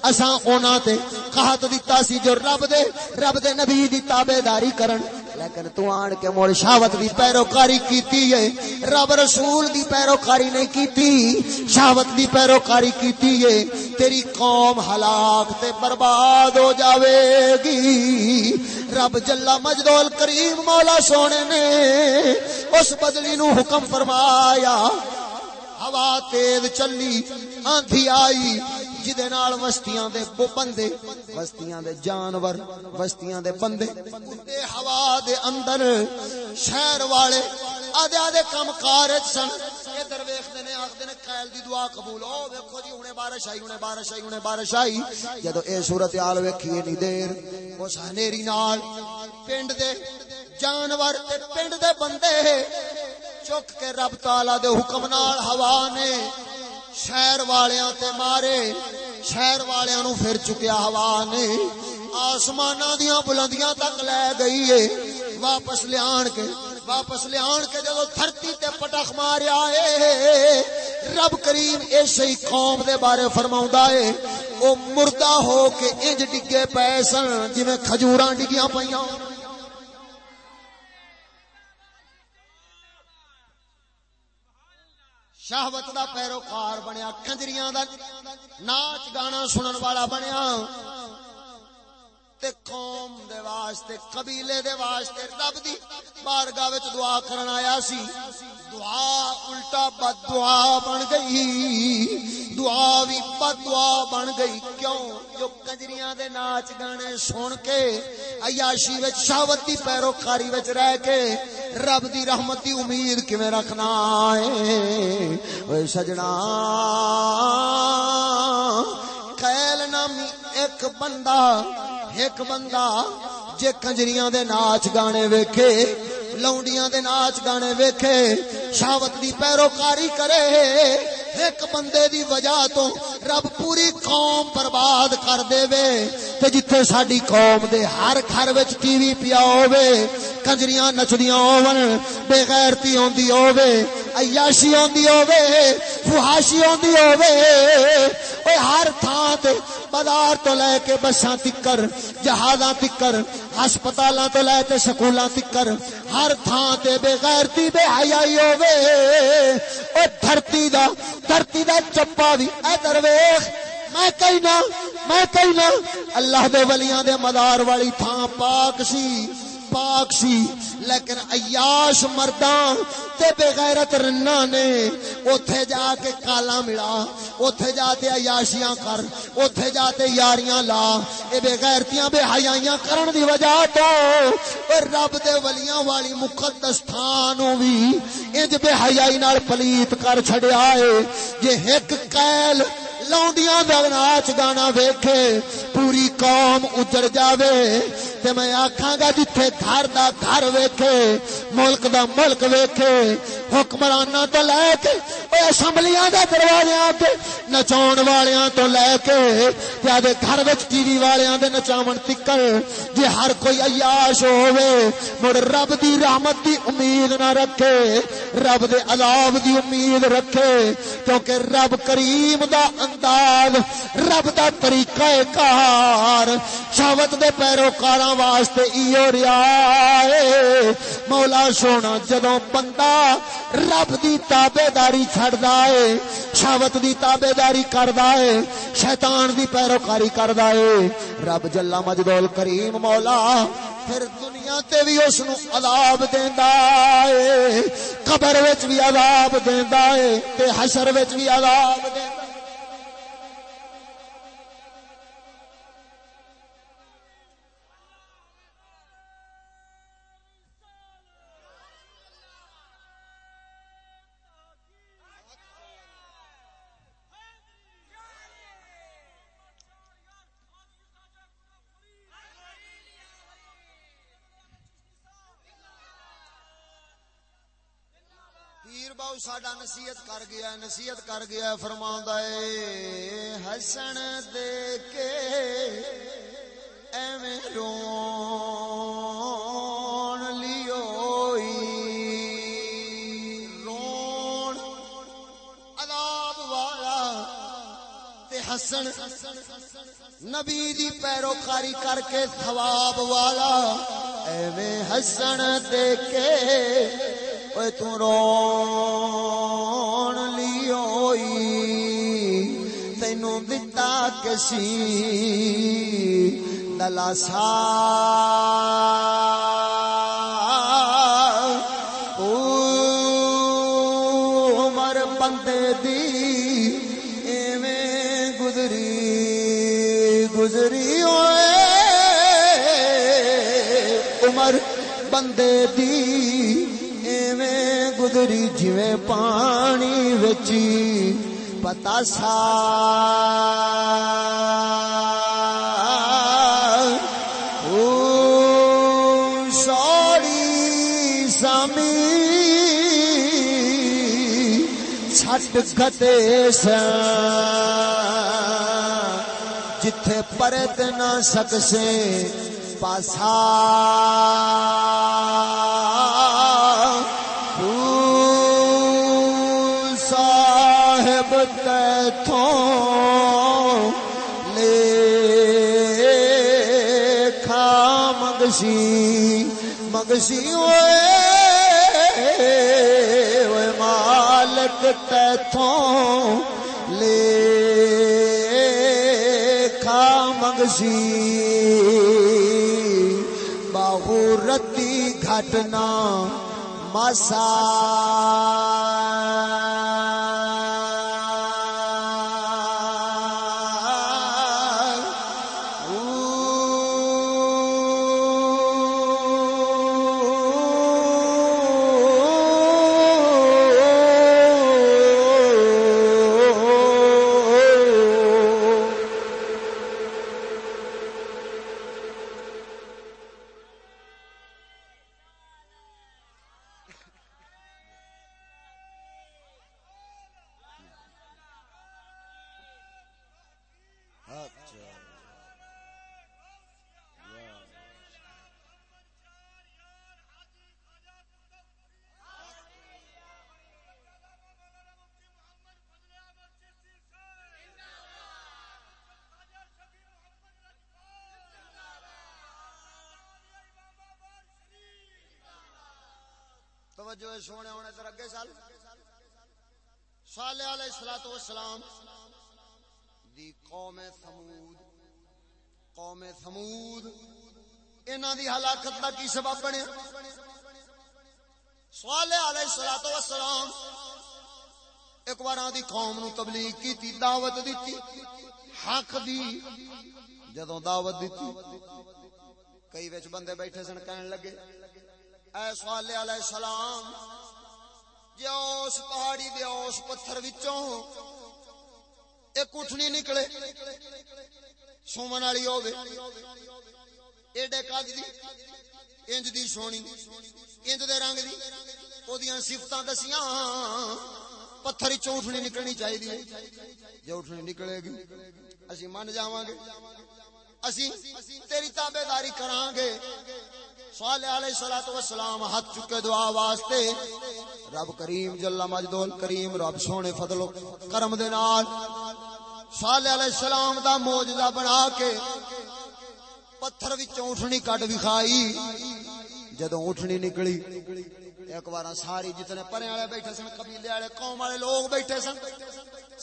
اساں انہاں تے کہت دتا سی، جو رب دے، رب دے نبی دی تابعداری کرن۔ لیکن تو آن کے مڑ شاوت دی پیروکاری کیتی ہے۔ رب رسول دی پیروکاری نہیں کیتی۔ شاوت دی پیروکاری کیتی ہے۔ تیری قوم ہلاک تے برباد ہو جاوے گی۔ رب جلا مجدول کریم مولا سونے نے اس بدلی نو حکم فرمایا۔ ہوا تیز چلی، آندھی آئی۔ جدے نال وستیاں دے بندے وستیاں دے جانور وستیاں دے بندے اتے ہوا دے اندر شہر والے آدھے آدھے کم کار سن ادھر ویکھدے نے آکھدے نے دی دعا قبول ویکھو جی ہنے بارش آئی ہنے بارش آئی ہنے بارش آئی جدو اے صورت حال ویکھی نہیں دیر اس ہنیری نال پنڈ دے جانور تے پنڈ دے بندے چک کے رب تالا دے حکم نال ہوا نے شہر والیاں تے مارے، شہر والیاں نو پھر چکیا ہوا نے۔ آسماناں دیاں بلندیاں تک لے گئی ہے۔ واپس لیان کے، واپس لیان کے جدو دھرتی تے پٹخ ماریا ہے۔ رب کریم ایسے ہی قوم دے بارے فرماوندا ہے۔ او مردہ ہو کے انج ڈگے پے سن، جویں کھجوراں ڈگیاں پیاں شہوت دا پیروکار بنیا کنجریاں دا ناچ گانا سنن والا بنیا۔ تے قوم دے واسطے، قبیلے دے واسطے، رب دی بارگاہ وچ دعا کرن آیا سی۔ دعا الٹا بد دعا بن گئی۔ دعا بھی بد دعا بن گئی۔ کیوں؟ جو کنجریاں دے ناچ گانے سن کے، عیاشی وچ شہوت دی پیروکاری وچ رہ کے رب دی رحمت دی امید کیویں رکھنا ہے؟ اوے سجنا۔ خیل نامی ایک بندہ ایک بندہ جے کنجریاں دے ناچ گانے ویکھے لونڈیاں دے ناچ گانے ویکھے، شاوت دی پیروکاری کرے، ایک بندے دی وجہ تو رب پوری قوم برباد کر دے وے تے جتھے ساڈی قوم دے ہر گھر وچ ٹی وی پیا ہووے، کنجریاں نچدیاں ہون، بے غیرتی ہوندی ہووے، عیاشی ہوندی ہووے، فحاشی ہوندی ہووے اوے ہر تھاں تے بازار تو لے کے بساں تکر، جہازاں تکر، ہسپتالاں تو لے کے سکولاں تکر، ہر ہر تھان تے بے غیرتی بے حیائی ہووے۔ او دھرتی دا دھرتی دا چپا بھی اے درویش، میں کہنا میں کہنا اللہ دے ولیاں دے مدار والی تھان پاک سی۔ پاک سی، لیکن عیاش مردان تے بے غیرت رنا نے اوتھے جا کے کالا ملا، اوتھے جا تے عیاشیاں کر، اوتھے جا تے یاریاں لا۔ اے بے غیرتیاں، بے حیائیاں کرن دی وجہ تو اے رب دے ولیاں والی مقدس تھانو وی انج بے حیائی نال پلیت کر چھڑیا اے۔ جے ایک قیل لونڈیاں دا ناچ گانا ویکھے، پوری قوم اجڑ جاوے۔ تے میں آکھاں گا جتھے گھر دا گھر ویکھے، ملک دا ملک ویکھے۔ حکمراناں تو لے کے، اے اسمبلیاں دے دروازیاں تے نچاون والیاں تو لے کے۔ تے دے گھر وچ ٹی وی والیاں دے نچاون تکر، جے ہر کوئی عیاش ہووے۔ مڑ رب دی رحمت دی امید نہ رکھے، رب دے عذاب دی امید رکھے۔ کیونکہ رب کریم دا انداز رب دا طریقہ کار۔ شاوت دے پیروکاراں واسطے ایو ریا ہے مولا سونا، جدوں بندہ رب دی تابے داری چھڑدا ہے شاوت دی تابے داری کردا ہے، شیطان دی پیروکاری کردا ہے، رب جلا مجدول کریم مولا پھر دنیا تے بھی اس نو عذاب دیندا ہے۔ قبر وچ بھی عذاب دیندا ہے، تے حشر وچ بھی عذاب دیندا ساڈا نصیحت کر گیا ہے نصیحت کر گیا ہے فرماوندا ہے ہسن دے کے ایویں رون لیوئی رون، عذاب والا تے ہسن نبی دی پیروکاری کر کے ثواب والا ایویں ہسن دے کے اوے تو رون دتا کسی دلاسا او عمر بندے دی ایویں گزری گزری ہوئے۔ عمر بندے دی ایویں گزری، جویں پانی وچی پتا سا۔ سوڑی سامی چھٹ گتے سن جتھے پرت نہ سکسے پاسا۔ مگسی مگسی ہوئے مالک تیتھوں لے کھا مگسی باہورتی گھٹنا مسا سونے ہونے تر اگے سال۔ صالح علیہ الصلوۃ والسلام دی قوم ثمود قوم ثمود انہاں دی ہلاکت دا کی سبب بنیا صالح علیہ الصلوۃ والسلام ایک بار دی قوم نو تبلیغ کیتی، دعوت دیتی۔ حق دی جدوں دعوت دیتی۔ کئی وچ بندے بیٹھے سن کہن لگے اے صالح علیہ السلام جے اس پہاڑی دے اس پتھر وچوں ایک اٹھنی نکلے، سومن والی ہوے ایڈے قد دی، انج دی سونی، انج دے رنگ دی اودیاں صفتاں دسیاں، پتھر وچوں اٹھنی نکلنی چاہیے جے اٹھنی نکلے گی، اسی من جاواں گے، اسی تیری تابعداری کران گے۔ صالح علیہ الصلوۃ والسلام ہاتھ چکے دعا واسطے۔ رب کریم جل مجدول کریم، رب سونے فضل و کرم دے نال صالح علیہ السلام دا معجزہ بنا کے پتھر وچوں اٹھنی کٹ وکھائی۔ جدوں اٹھنی نکلی، ایک بار ساری جتنے پرے والے بیٹھے سن، قبیلے والے، قوم والے لوگ بیٹھے سن،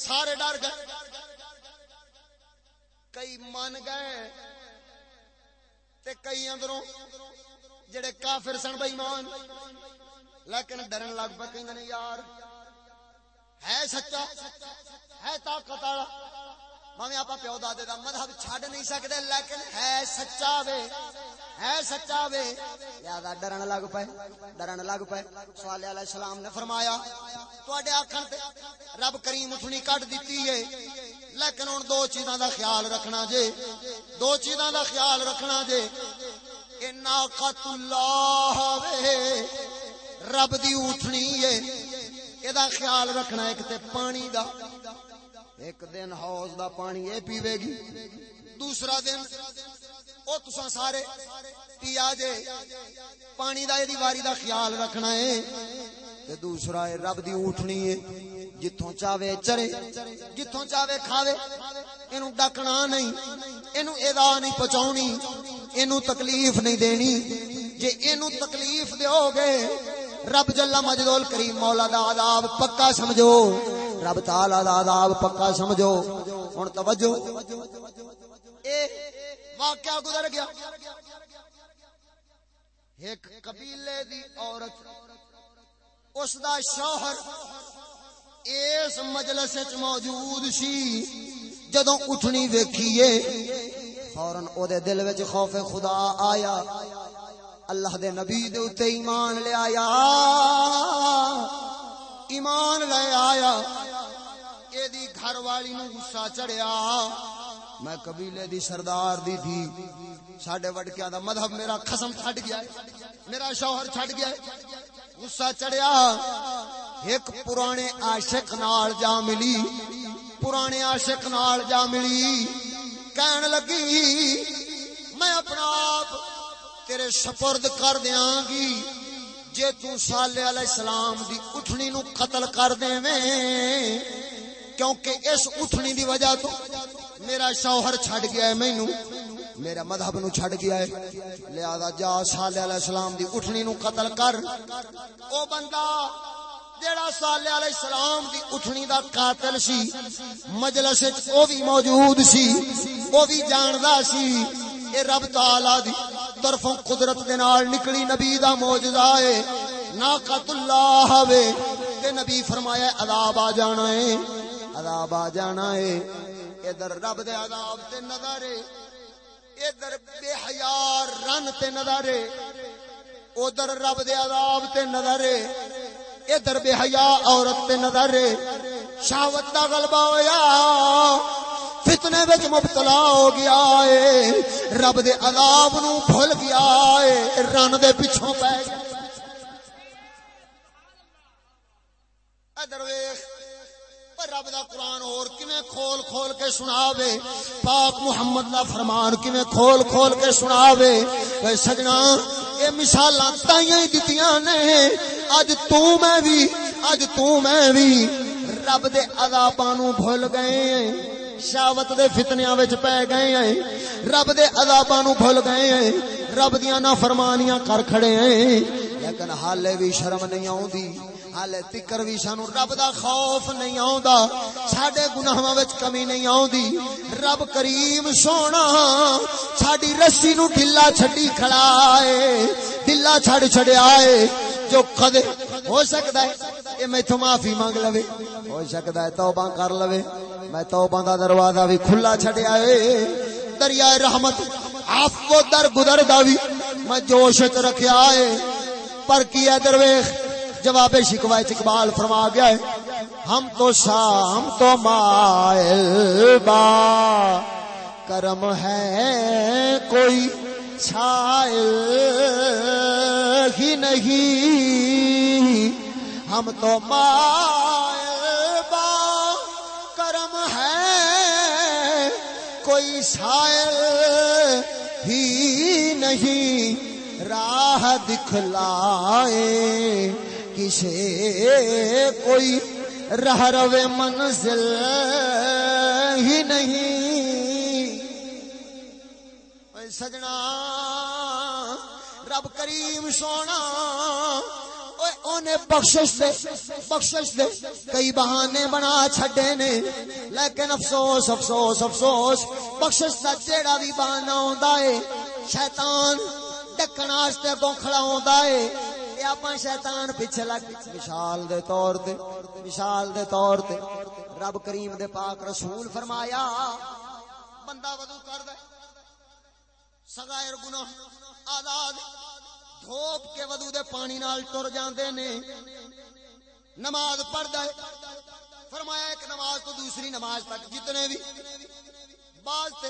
سارے ڈر گئے۔ کئی من گئے تے کئی اندروں جڑے کافر سن بے ایمان لیکن ڈرن لگ پے کہندے نے یار، ہے سچا، ہے طاقت والا۔ میں آپ پیو دادے دا مذہب چھڈ نہیں سکدے، لیکن ہے سچا وے، ہے سچا وے۔ لہذا ڈرن لگ پے، ڈرن لگ پے۔ صالح علیہ السلام نے فرمایا، تواڈے آکھن تے رب کریم اٹھنی کٹ دتی ہے لیکن ہن دو چیزاں دا خیال رکھنا جے، دو چیزاں دا خیال رکھنا جے۔ ناقت اللہ وے رب دی اٹھنی ہے۔ یہ خیال رکھنا ایک تے پانی دا۔ ایک دن حوض دا پانی یہ پیوے گی، دوسرا دن او تساں سارے پیا جے۔ پانی دا اے واری دا خیال رکھنا ہے تے دوسرا ہے رب دی اٹھنی ہے جتوں چاہے چرے جتوں چاہے کھاوے، اینو ڈکنا نہیں، اینو ادا نہیں پہنچاونی اینو تکلیف نہیں دینی۔ جے اینو تکلیف دیو گے، رب جلا مجدول کریم مولا دا عذاب پکا سمجھو۔ رب تعالی دا عذاب پکا سمجھو۔ ہن توجہ۔ اے واقعہ گزر گیا۔ ایک قبیلے دی عورت، اس دا شوہر اس مجلس وچ موجود سی۔ جدوں اٹھنی ویکھیے فورن او دے دل وچ خوف خدا آیا۔ اللہ دے نبی دے اتے ایمان لے آیا۔ ایمان لے آیا۔ اے دی گھر والی نو غصہ چڑھیا۔ میں قبیلے دی سردار دی تھی۔ ساڈے وڈکیاں دا مذہب میرا خسم چھڈ گیا ہے۔ میرا شوہر چھڈ گیا ہے۔ غصہ چڑھیا۔ ایک پرانے عاشق نال جا ملی۔ پرانے عاشق نال جا ملی۔ کہن لگی میں اپنا آپ تیرے سپرد کر دیا گی جے تو صالح علیہ السلام دی اٹھنی نو قتل کر دے کیونکہ اس اٹھنی دی وجہ تو میرا شوہر چھڈ گیا ہے مینوں میرا مذہب نو چھڈ گیا ہے لہذا جا صالح علیہ السلام دی اٹھنی نو قتل کر او بندہ جیڑا صالح علیہ السلام دی اٹھنی دا قاتل سی، مجلس وچ او موجود سی، او جاندا سی، اے رب تعالی دی طرفوں قدرت دے نال نکلی نبی دا معجزہ اے ناقت اللہ وے، تے نبی فرمایا عذاب آ جانا ہے عذاب آ جانا ہے ادھر رب دے عذاب تے نظارے ادھر بے حیا رن تے نظارے ادھر رب دے عذاب تے نظارے ادھر بے حیا عورت تے نظر شاوت دا غلبہ ہویا، فتنے وچ مبتلا ہو گیا ہے رب دے عذاب نو بھول گیا ہے رن دے پچھوں پے گیا۔ ادھر ویکھ رب دا قرآن اور کیویں کھول کھول کے سناوے؟ پاک محمد دا فرمان کیویں کھول کھول کے سناوے؟ اے سجنا، اے مثالاں تائیں دتیاں نے۔ اج تو میں بھی اج تو میں بھی رب دے عذاباں نو بھول گئے ہیں۔ شاوت دے فتنیاں وچ پے گئے ہیں۔ رب دے عذاباں نو بھول گئے ہیں۔ رب دیاں نافرمانیاں کر کھڑے ہیں۔ لیکن حالے بھی شرم نہیں آوندی۔ حالے تکر وی سانو رب دا خوف نہیں آوندا ساڈے گناہاں وچ کمی نہیں آوندی رب کریم سونا ساڈی رسی نو ڈھیلا چھڈی کھڑا اے ڈھیلا چھڑ چھڑیا اے جو کدے ہو سکدا ہے اے میتھوں معافی مانگ لوے ہو سکدا ہے توبہ کر لوے میں توبہ دا دروازہ وی کھلا چھڈیا اے دریا رحمت آپ کو در گزر دا وی میں جوش وچ رکھیا اے پر کیا درویش جواب شکوا اقبال فرما گیا ہے، ہم تو شام تو مائل با، کرم ہے کوئی چھائل ہی نہیں۔ ہم تو مائل با، کرم ہے کوئی سائل ہی نہیں۔ راہ دکھلائے۔ کسے کوئی رہ روے منزل ہی نہیں۔ سجنا، رب کریم سونا اوے بخشش دے بخشش دے۔ کئی بہانے بنا چھڈے نے، لیکن افسوس افسوس افسوس، بخشش دا جیڑا بھی بہانہ ہوندا ہے شیطان ڈکن واسطے اگوں ہوندا ہے اے اپا شیطان پیچھے لگ مثال دے طور تے، مثال دے طور تے، رب کریم دے پاک رسول فرمایا، بندہ وضو کردا ہے سغائر گناہ، آزاد، دھوپ کے وضو دے پانی نال ٹر جاندے نے۔ نماز پڑھدا ہے فرمایا ایک نماز تو دوسری نماز تک، جتنے بھی۔ بعض تے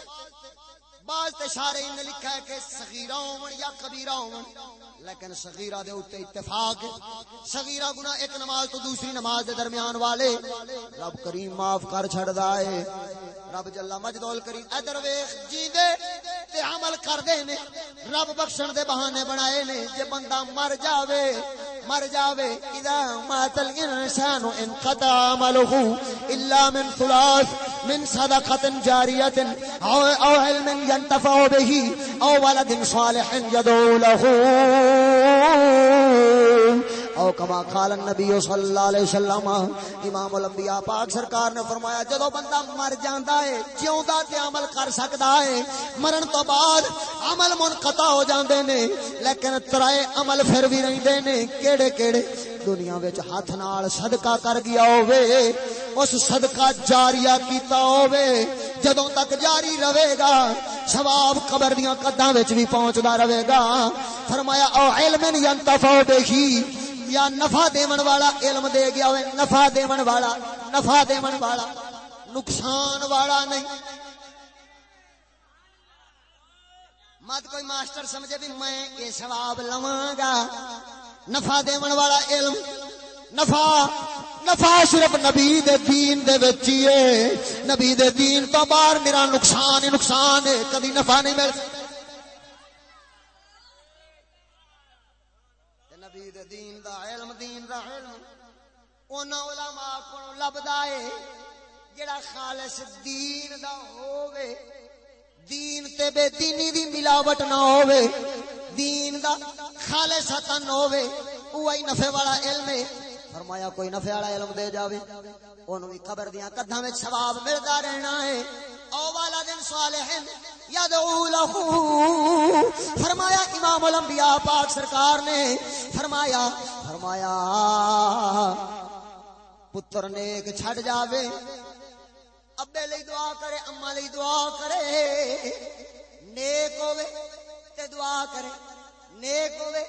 بعض تے شارے نے لکھا ہے کہ صغیرہ ہون یا کبیرہ ہون، لیکن صغیرہ دے اوتے اتفاق صغیرہ گناہ ایک نماز تو دوسری نماز دے درمیان والے۔ رب کریم معاف کر چھڑدا ہے۔ رب جل مجدول کریم ادھر ویکھ جیندے تے عمل کر دے نے۔ رب بخشن دے بہانے بنائے نے، جے بندہ مر جاوے۔ مر جاوے، اذا مات الانسان انقطع عمله الا من ثلاث، من صدقه جاريه او او علم ينتفع به او ولد صالح يدعو له. او کما قال النبی صلی اللہ علیہ وسلم۔ امام الانبیاء پاک سرکار نے فرمایا، جدو بندہ مر جاندا ہے، جیوندا تے عمل کر سکدا ہے، مرن تو بعد عمل منقطع ہو جاندے نے، لیکن ترائے عمل پھر بھی رہندے نے۔ کیڑے کیڑے دنیا وچ ہاتھ نال صدقہ کر گیا ہووے، اس صدقہ جاریہ کیتا ہووے، جدوں تک جاری رہے گا، ثواب قبر دیاں قداں وچ بھی پہنچدا رہے گا۔ فرمایا، او علم ينتفع به یا نفع دیون والا، علم دے گیا ہوئے، نفع دیون والا، نفع دیون والا، نقصان والا نہیں۔ مت کوئی ماسٹر سمجھے بھی میں یہ ثواب لواں گا نفع دیون والا علم، نفع نفع صرف نبی دے دین دے وچ ہی ہے۔ نبی دے دین تو باہر میرا نقصان ہی نقصان ہے، کبھی نفع نہیں مل نبی دا علم، دین دا علم اونا علماء کو لبدا ہے۔ جڑا خالص دین دا ہووے، دین تے بے دینی دی ملاوٹ نہ ہووے۔ دین دا خالص حتن ہووے اوہی نفع والا علم ہے۔ فرمایا کوئی نفع والا علم دے جاوے۔ اونوں بھی قبر دیاں قداں وچ ثواب ملدا رہنا ہے۔ او والا دن صالحین یدعو لہو۔ فرمایا امام الانبیاء پاک سرکار نے، فرمایا فرمایا، پتر نیک چھڑ جاوے۔ ابے لئی دعا کرے اما لئی دعا کرے۔ نیک ہوے تے دعا کرے۔ نیک ہوے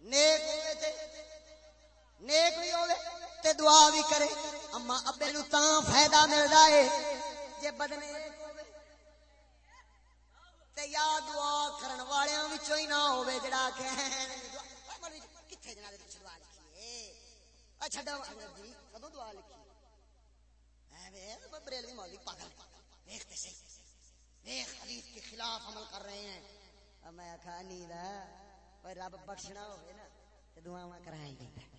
نیک ہوے تے، نیک بھی ہوے تے دعا بھی کرے۔ اما ابے نو تاں فائدہ ملدا ہے۔ جے بدنیک ہوے تے یا دعا کرن والیاں وچوں ہی نہ ہوے جڑا کہ کتھے جناب دی دعا لکھی ہے اچھا جی کدوں دعا لکھی ایویں بریلوی مولوی پاگل دیکھتے صحیح دیکھ حدیث کے خلاف عمل کر رہے ہیں اب میں آخا نیند ہے رب بخشنا ہوئے نا تو دعا کرائیں گے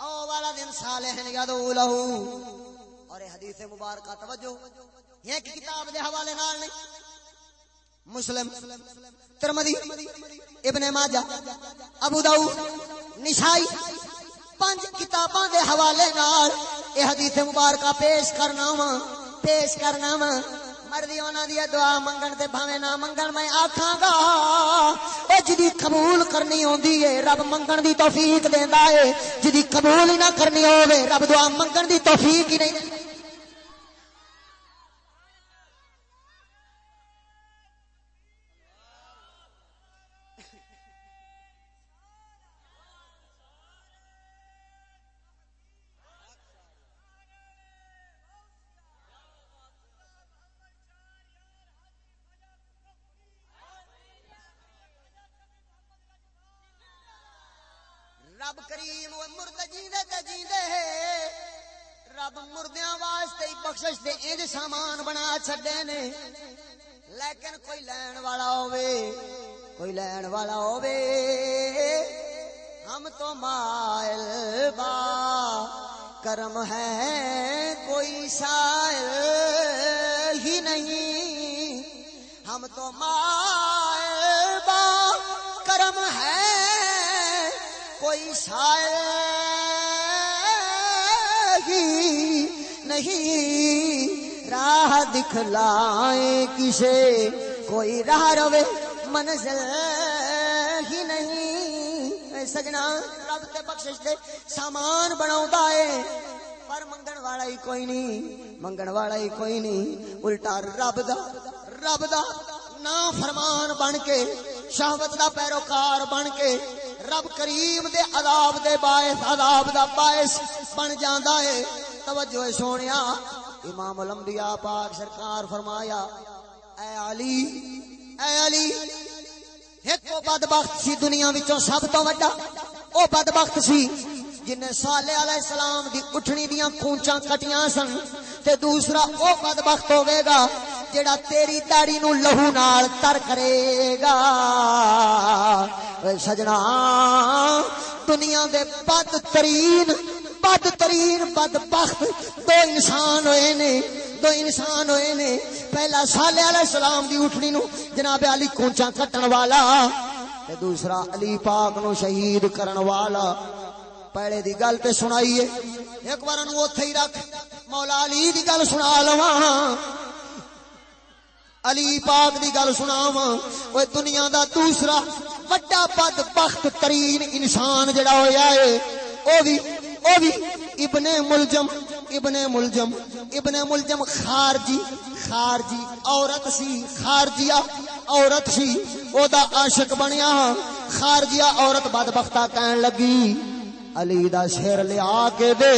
او والا دن صالح یدعو لہو۔ اور یہ حدیث مبارکہ، توجہ۔ یہ ایک کتاب دے حوالے نال نہیں۔ مسلم، ترمذی، ابن ماجہ، ابو داؤد، نسائی، پانچ کتاباں دے حوالے نال اے حدیث مبارکہ پیش کرنا وا پیش کرنا وا مرضی انہاں دی دعا منگن تے بھاویں نہ منگن میں آکھاں گا او جدی قبول کرنی ہوندی ہے رب منگن دی توفیق دیندا ہے جدی قبول ہی نہ کرنی ہوے رب دعا منگن دی توفیق ہی نہیں دیندا۔ کرم ہے، کوئی سائل ہی نہیں۔ ہم تو مائل با کرم ہے، کوئی سائل ہی نہیں۔ راہ دکھلائے کسے، کوئی راہ روے منزل نہیں سجنا رب تے بخشش دے سامان بناوندا ہے پر منگن والا ہی کوئی نہیں منگن والا ہی کوئی نہیں الٹا رب دا رب دا نا فرمان بن کے شہوت دا پیروکار بن کے رب کریم دے عذاب دے باعث عذاب دا باعث بن جاندا ہے توجہ سونیا امام الانبیاء پاک سرکار فرمایا اے علی اے علی ایک وہ بدبخت سی دنیا وچوں سب تو وڈا۔ او بدبخت سی جن صالح علیہ السلام دی اٹھنی دیاں کونچاں کٹیاں سن تے دوسرا او بدبخت ہوے گا جڑا تیری داڑی نو لہو نال تر کرے گا۔ اے سجنا، دنیا دے بدترین بدترین بدبخت دو انسان ہوئے نے۔ دو انسان ہوئے نے، پہلا صالح علیہ السلام دی اٹھنی نو جناب علی کونچاں کٹن والا تے دوسرا علی پاک نو شہید کرن والا۔ پہلے دی گل تے سنائیے، ایک بار نو اوتھے ہی رکھ، مولا علی دی گل سنا لواں۔ علی پاک دی گل سناواں۔ اوے دنیا دا دوسرا بڑا بدبخت ترین انسان جڑا ہویا ہے، او بھی او بھی ابن ملجم۔ ابن ملجم ابن ملجم خارجی خارجی، عورت سی، خارجیا، عورت سی، او دا عاشق بنیا ہاں، خارجیا عورت بدبختہ کہن لگی، علی دا شیر لیا کے دے،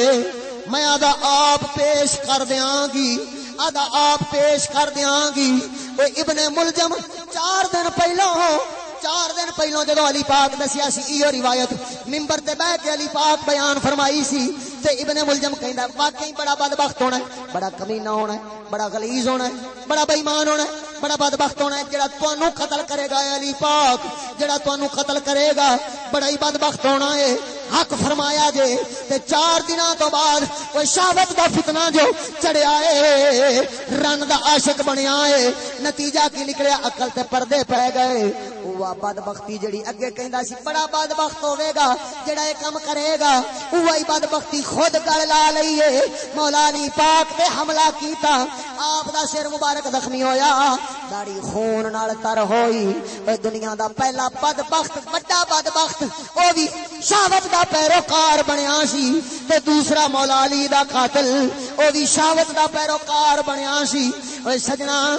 میں آدھا آپ پیش کر دیاں گی، آدھا آپ پیش کر دیاں گی وہ ابن ملجم چار دن پہلو ہاں، چار دن پہلو جدو علی پاک دسیا سی ایو روایت۔ ممبر تے بیٹھ کے علی پاک بیان فرمائی سی تے ابن ملجم کہندا واقعی بڑا بدبخت ہونا ہے، بڑا کمینہ ہونا ہے، بڑا غلیظ ہونا ہے، بڑا بے ایمان ہونا ہے۔ بڑا بدبخت ہونا ہے، جڑا تانوں قتل کرے گا علی پاک، جڑا تانوں قتل کرے گا، بڑا ہی بدبخت ہونا ہے۔ حق فرمایا جے، تے چار دنوں تو بعد وہ شہوت دا فتنہ جو چڑھیا ہے، رن دا عاشق بنیا ہے۔ نتیجہ کی نکلیا، عقل تے پردے پے گئے۔ وہ بدبختی جڑی اگے کہندا سی، بڑا بدبخت ہوے گا، جڑا اے کم کرے گا۔ وہی بدبختی خود گل لا لئی ہے۔ مولا علی پاک تے حملہ کیتا۔ آپ دا سر مبارک زخمی ہویا۔ داڑی خون نال تر ہوئی۔ اے دنیا دا پہلا بدبخت بڑا بدبخت، او بھی شاوت دا پیروکار بنیا سی۔ تے دوسرا مولا علی دا قاتل، او بھی شاوت دا پیروکار بنیا سی۔ اے سجنا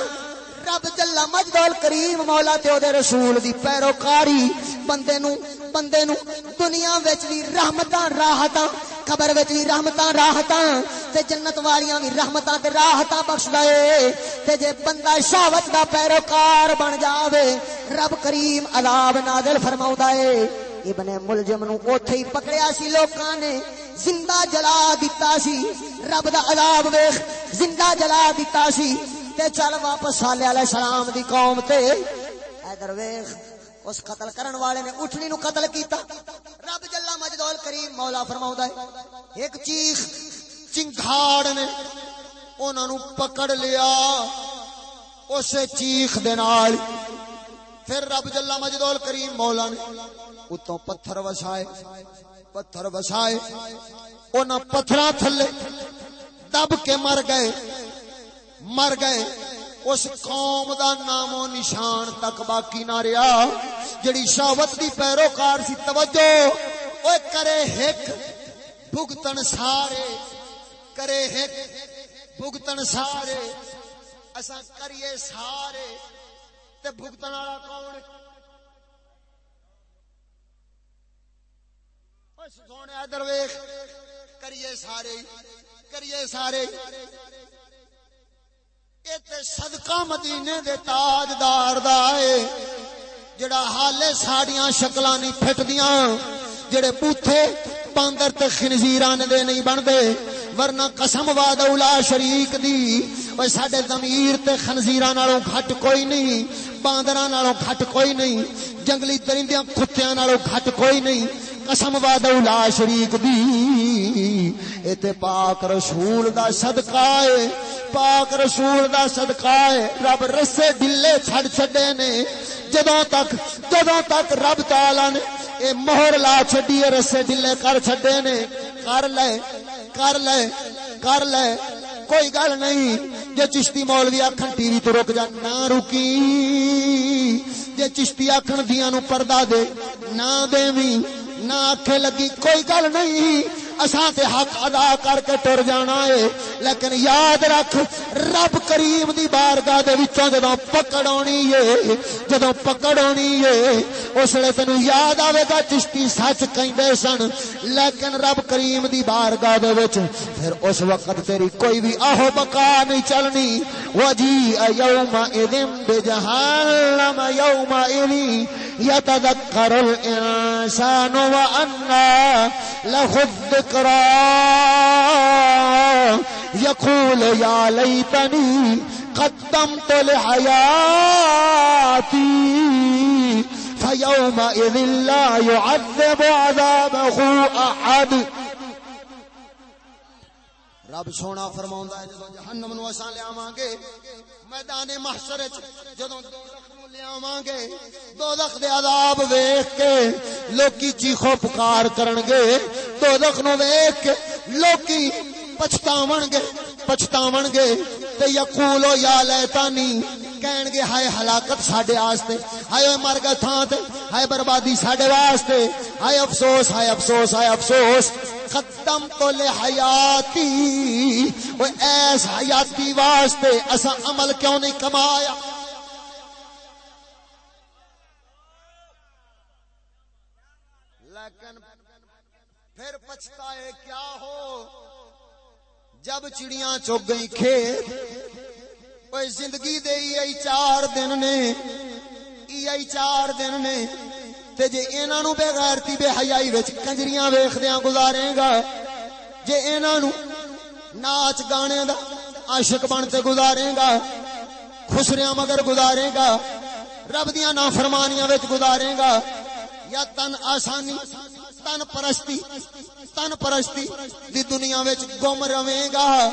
رب جل مجدول کریم مولا تے او دے رسول دی پیروکاری، بندے نو بندے نو دنیا وچ وی رحمتاں، راحتاں، قبر وچ وی رحمتاں، راحتاں، تے جنت والیاں وی رحمتاں تے راحتاں بخشدا اے تے جے بندہ شہوت دا پیروکار بن جاوے، رب کریم عذاب نازل فرماوندا اے۔ ابن ملجم نو اوتھے ہی پکڑیا سی لوکاں نے، زندہ جلا دتا سی۔ رب دا عذاب ویکھ، زندہ جلا دتا سی۔ تے چل واپس صالح علیہ السلام دی قوم تے۔ ادھر ویکھ اس قتل کرن والے نے اٹھنی نو قتل کیتا۔ رب جل مجدول کریم مولا فرماوندا ہے، ایک چیخ چنگھاڑ نے انہاں نو پکڑ لیا۔ اس چیخ دے نال پھر رب جل مجدول کریم مولا نے اتوں پتھر وسائے پتھر وسائے۔ انہاں پتھراں تھلے دب کے مر گئے۔ مر گئے۔ اس قوم دا نام و نشان تک باقی نہ رہا۔ جڑی شاوت دی پیروکار سی، توجہ۔ اوے کرے ہک، بھگتن سارے۔ کرے ہک، بھگتن سارے۔ اسا کریے سارے۔ تے بھگتن والا کون؟ ہے اوے سونے، ادھر ویکھ۔ کریے سارے کریے سارے۔ تے صدقہ مدینے دے تاجدار دا اے، جڑا حالے ساڑیاں شکلاں نہیں پھٹدیاں، جڑے بوتھے باندر تے خنزیران دے نہیں بن دے ورنہ قسم وعد اولا شریک دی اوے ساڈے ضمیر تے خنزیراں نالوں گھٹ کوئی نہیں باندراں نالوں گھٹ کوئی نہیں جنگلی درندیاں کتیاں نالوں گھٹ کوئی نہیں قسم وعد اولا شریک دی اے تے پاک رسول دا صدقہ اے پاک رسول دا صدقہ ہے رب رسے ڈلے چھڑ چھڑے نے جدوں تک جدوں تک رب تعالی نے اے مہر لا چھڈی رسے ڈلے کر چھڈے نے کر لے کر لے کر لے کوئی گل نہیں۔ جے چشتی مولوی آکھن ٹی وی تو رک جا، نہ رکی۔ جے چشتی آکھن دیاں نو پردہ دے، نہ دیویں نہ آکھے لگی، کوئی گل نہیں۔ اساں تے حق ادا کر کے ٹر جانا ہے۔ لیکن یاد رکھ، رب کریم دی بارگاہ دے وچوں جدوں پکڑ آنی ہے، جدوں پکڑ آنی ہے، اس لیے تینوں یاد آوے گا، چشتی سچ کہندے سن۔ لیکن رب کریم دی بارگاہ دے وچ، پھر اس وقت تیری کوئی بھی آہو بقا نہیں چلنی۔ وجی یوم اذن بجہنم، یوم اذن یتذکر الانسان وانا له الذکرى یقول یا لیتنی قدمت لحیاتی فيومئذ لا يعذب عذابه أحد. رب سونا فرماوندا ہے، جدوں جہنم نو اساں لے آواں گے، میدان محشر وچ، جدوں دوزخ آواں گے۔ دوزخ دے عذاب ویکھ کے لوکی چیخو پکار کرن گے۔ دوزخ نو ویکھ کے لوکی پچھتاون گے پچھتاون گے۔ تے یقولو یا لیتانی، کہن گے، ہائے ہلاکت ساڈے واسطے ہائے مر گئے تھاں تے، ہائے بربادی ساڈے واسطے۔ ہائے افسوس ہائے افسوس ہائے افسوس۔ قدم تو لے حیاتی وہ ایس حیاتی واسطے اسا عمل کیوں نہیں کمایا لیکن پھر پچھتائے کیا ہو؟ جب چڑیاں چگ گئی کھیت کوئی زندگی دے ای چار دن نے، ای چار دن نے، تے جے انہاں نو بے غیرتی، بے حیائی وچ کنجریاں ویکھدیاں گزارے گا، جے انہاں نو ناچ گانے دا عاشق بن تے گزارے گا، خسریاں مگر گزارے گا، رب دیاں نافرمانیاں وچ گزارے گا، یا تن آسانی تن پرستی تن پرستی دی دنیا وچ گم رہے گا۔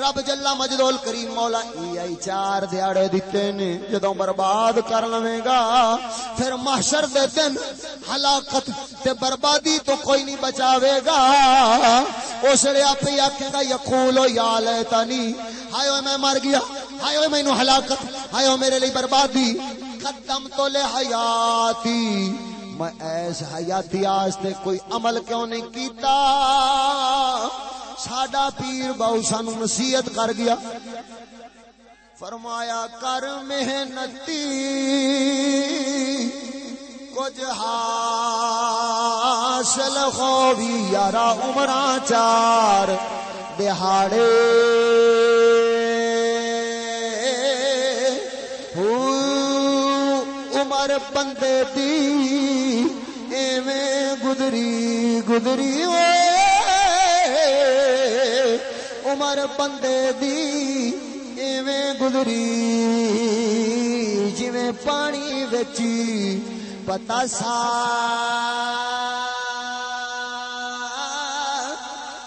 رب جلا مجدول کریم مولا ای آئی چار دیاڑے دیتے نے، جدوں برباد کر لویں گا۔ پھر محشر دے دن ہلاکت تے بربادی تو کوئی نہیں بچاوے گا۔ اس لیے آپ ہی آکھے گا یقولو یا لیتنی۔ ہائے میں مر گیا، ہائے میں مینوں ہلاکت، ہائے میرے لیے بربادی۔ قدم تو لے حیاتی۔ میں ایس حیاتی آستے کوئی عمل کیوں نہیں کیتا؟ ساڈا پیر بہو سان نصیحت کر گیا۔ فرمایا، کر محنتی، کچھ حاصل ہو بھی یارا عمرہ چار، دہاڑے۔ عمر بندے دی ایویں گزری گزری ہوئے۔ عمر بندے دی ایویں گزری۔ جویں پانی وچی پتا سا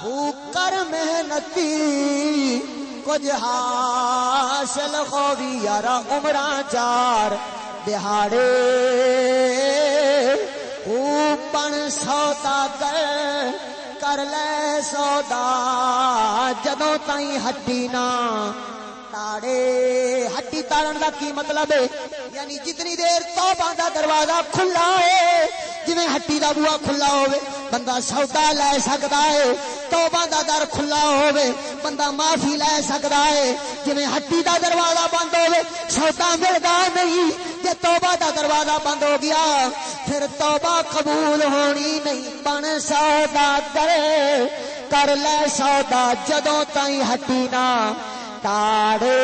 ہو کر محنتی کچھ حاصل ہو بھی یارا عمرہ چار دہاڑے اوپن سودا کر کر لے سودا جدوں تائیں ہڈی نہ تاڑے ہٹی تارن دا کی مطلب ہے یعنی جتنی دیر توبہ دا دروازہ کھلا ہے جویں ہٹی دا بوا کھلا ہوے بندہ سودا لے سکدا ہے توبہ دا در کھلا ہوے بندہ معافی لے سکدا ہے جویں ہٹی دا دروازہ بند ہوے سودا ملدا نہیں جے توبہ دا دروازہ بند ہو گیا پھر توبہ قبول ہونی نہیں بن سودا در کر لے سودا جدوں تائیں ہٹی نہ تاڑے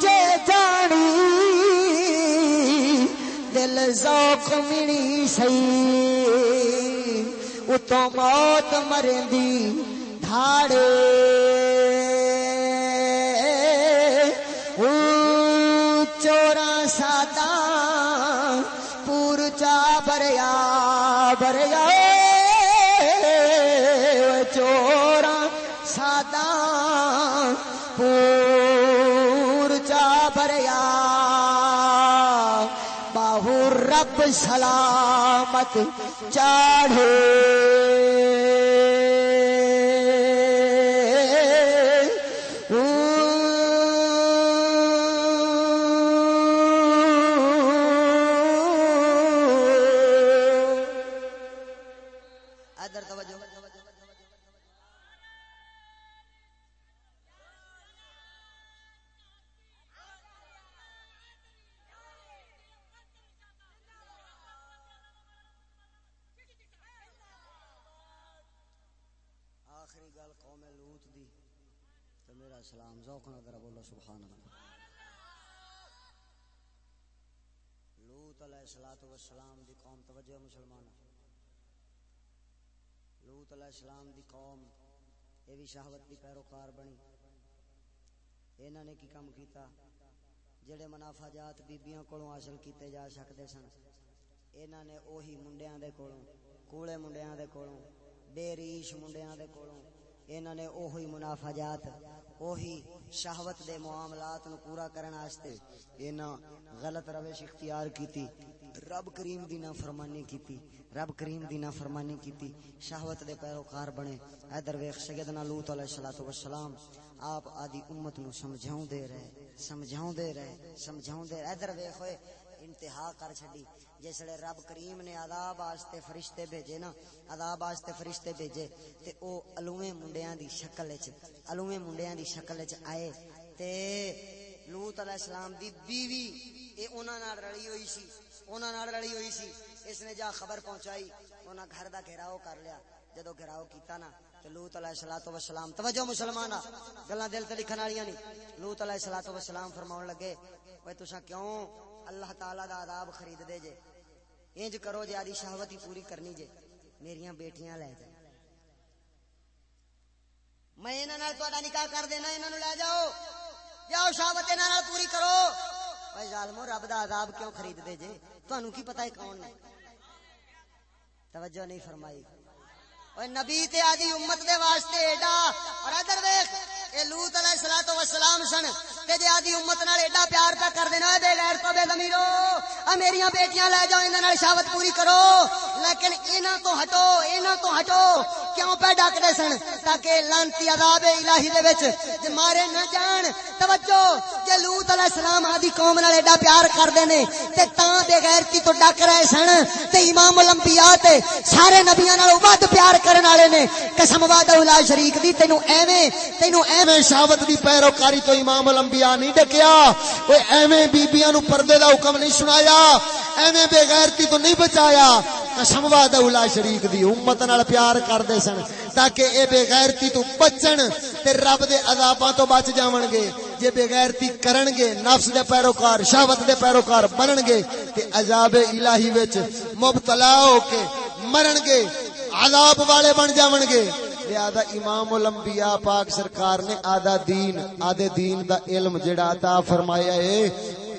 جے جانی دل ذوق مڑی سی اتو موت مرندی دھاڑے چورا سادا پور چا بریا بریا سلامت چاڑھے۔ لوط علیہ السلام دی قوم، یہ بھی شہوت دی پیروکار بنی۔ انہوں نے کی کام کیتا؟ جڑے منافع جات بیبیاں کولوں حاصل کیتے جا سکتے سن انہوں نے اوہی منڈیاں دے کولوں، کوڑے منڈیاں دے کولوں بے ریش منڈیاں دے کولوں انہوں نے اوہی منافع جات اوہی شہوت دے معاملات نو پورا کرن واسطے انہاں غلط روش اختیار کیتی۔ رب کریم دی نافرمانی کیتی، رب کریم دی نافرمانی کیتی، شہوت دے پیروکار بنے۔ ادھر ویکھ سیدنا لوط علیہ الصلوۃ والسلام، آپ آدی امت نو سمجھاؤں دے رہے سمجھاؤں دے رہے سمجھاؤں دے رہے۔ ادھر ویکھ ہوئے انتہا کر چھڈی۔ جسے رب کریم نے عذاب واسطے فرشتے بھیجے نا، عذاب واسطے فرشتے بھیجے، تے او الویں منڈیاں دی شکل وچ الویں منڈیاں دی شکل وچ آئے۔ تے لوط علیہ السلام دی بیوی، اے انہاں نال رلی ہوئی سی۔ انہاں نال رلی ہوئی سی۔ اس نے جا خبر پہنچائی۔ انہاں گھر دا گھیراؤ کر لیا۔ جدو گھیراؤ کیتا نا تے لوط علیہ الصلوۃ والسلام توجہ مسلمان گلاں دل تے لکھن والیاں نہیں لوط علیہ الصلوۃ والسلام فرماون لگے اوے تساں کیوں اللہ تعالی دا عذاب خرید دے جے؟ انج کرو جے آدی شہوت ہی پوری کرنی جے۔ میریاں بیٹیاں لے جا میں انہاں نال تہاڈا نکاح کر دینا، انہاں نو لے جاؤ۔ جاؤ شہوت انہاں نال پوری کرو۔ اے ظالمو، رب دا عذاب کیوں خرید دے جے؟ تانوں کی پتہ ہے کون نے توجہ نہیں فرمائی۔ اوے نبی تے آدی امت دے واسطے ایڈا، اور ادھر دیکھ اے لوط علیہ الصلوۃ والسلام سن تے جے آدی امت نال ایڈا پیار پہ کر دینا، اے بے غیر تو بے ضمیرو اے میریاں بیٹیاں لے جاؤ انہاں نال شاوت پوری کرو، لیکن انہاں تو ہٹو انہاں تو ہٹو کیوں پہ ڈکدے سن تاکہ لعنتی عذاب الہی دے وچ جے مارے نہ جان؟ توجہ، جے لوط علیہ السلام آدی قوم نال ایڈا پیار کردے نے، تے تاں بے غیرتی تو ڈک رہے سن، تے امام الانبیاء تے سارے نبیاں نال ود پیار کرن والے نے، قسم وعدہ لا شریک دی تینو ایویں تینو ایویں ایویں شہوت دی پیروکاری تو امام الانبیاء نہیں ڈکیا۔ وہ ایویں بیبییاں نو پردے دا حکم نہیں سنایا، ایویں بے غیرتی تو نہیں بچایا۔ قسم وعدہ اولا شریک دی، امت نال پیار کردے سن، تاکہ اے بے غیرتی تو بچن تے رب دے عذاباں تو بچ جاون گے جے بے غیرتی کرن گے نفس دے پیروکار، شہوت دے پیروکار بنن گے تے عذاب الہی وچ مبتلا ہو کے مرن گے عذاب والے بن جاون گے لہذا امام الانبیاء پاک سرکار نے آدھا دین، آدھے دین دا علم جڑا عطا فرمایا ہے۔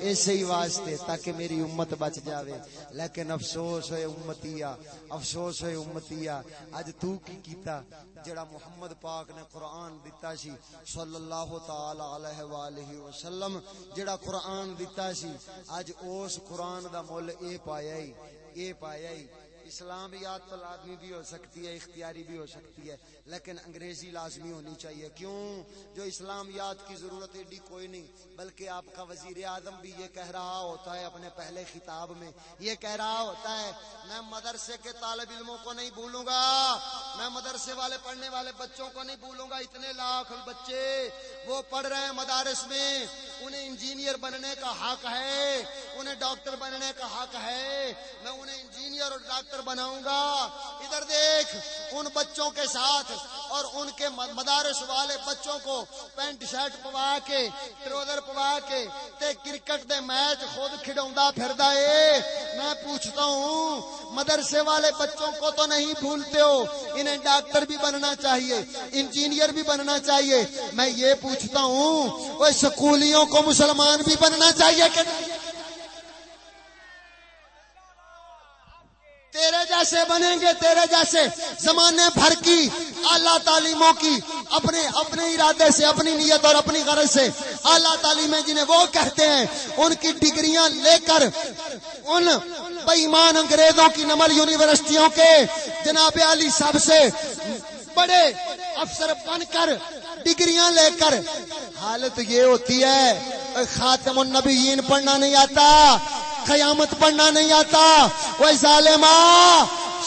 اسی ہی واسطے تاکہ میری امت بچ جاوے۔ لیکن افسوس ہوئے امتیا افسوس ہوئے امتیا اج تو کی کیتا؟ جڑا محمد پاک نے قرآن دتا سی صلی اللہ تعالی علیہ والہ وسلم جڑا قرآن دتا سی اج اس قرآن دا مول اے پایا ہی، اے پایا ہی۔ اسلامیات لازمی بھی ہو سکتی ہے، اختیاری بھی ہو سکتی ہے، لیکن انگریزی لازمی ہونی چاہیے۔ کیوں؟ جو اسلامیات کی ضرورت ایڈی کوئی نہیں، بلکہ آپ کا وزیر اعظم بھی یہ کہہ رہا ہوتا ہے اپنے پہلے خطاب میں۔ یہ کہہ رہا ہوتا ہے، میں مدرسے کے طالب علموں کو نہیں بھولوں گا، میں مدرسے والے پڑھنے والے بچوں کو نہیں بھولوں گا۔ اتنے لاکھ بچے وہ پڑھ رہے ہیں مدارس میں۔ انہیں انجینئر بننے کا حق ہے، انہیں ڈاکٹر بننے کا حق ہے۔ میں انہیں انجینئر اور ڈاکٹر بناؤں گا۔ ادھر دیکھ، ان بچوں کے ساتھ اور ان کے مدارس والے بچوں کو پینٹ شرٹ پوا کے، ٹروزر پوا کے تے کرکٹ دے میچ خود کھڑوندا پھردا اے۔ میں پوچھتا ہوں، مدرسے والے بچوں کو تو نہیں بھولتے ہو؟ انہیں ڈاکٹر بھی بننا چاہیے، انجینئر بھی بننا چاہیے۔ میں یہ پوچھتا ہوں وہ سکولیوں کو مسلمان بھی بننا چاہیے کہ تیرے جیسے بنیں گے تیرے جیسے زمانے بھر کی اعلیٰ تعلیموں کی، اپنے اپنے ارادے سے، اپنی نیت اور اپنی غرض سے اعلیٰ تعلیمیں جنہیں وہ کہتے ہیں، ان کی ڈگریاں لے کر ان بےمان انگریزوں کی نمل یونیورسٹیوں کے جناب علی سب سے بڑے افسر بن کر ڈگریاں لے کر حالت یہ ہوتی ہے، خاتم النبیین پڑھنا نہیں آتا، قیامت پڑھنا نہیں آتا، وہ ظالما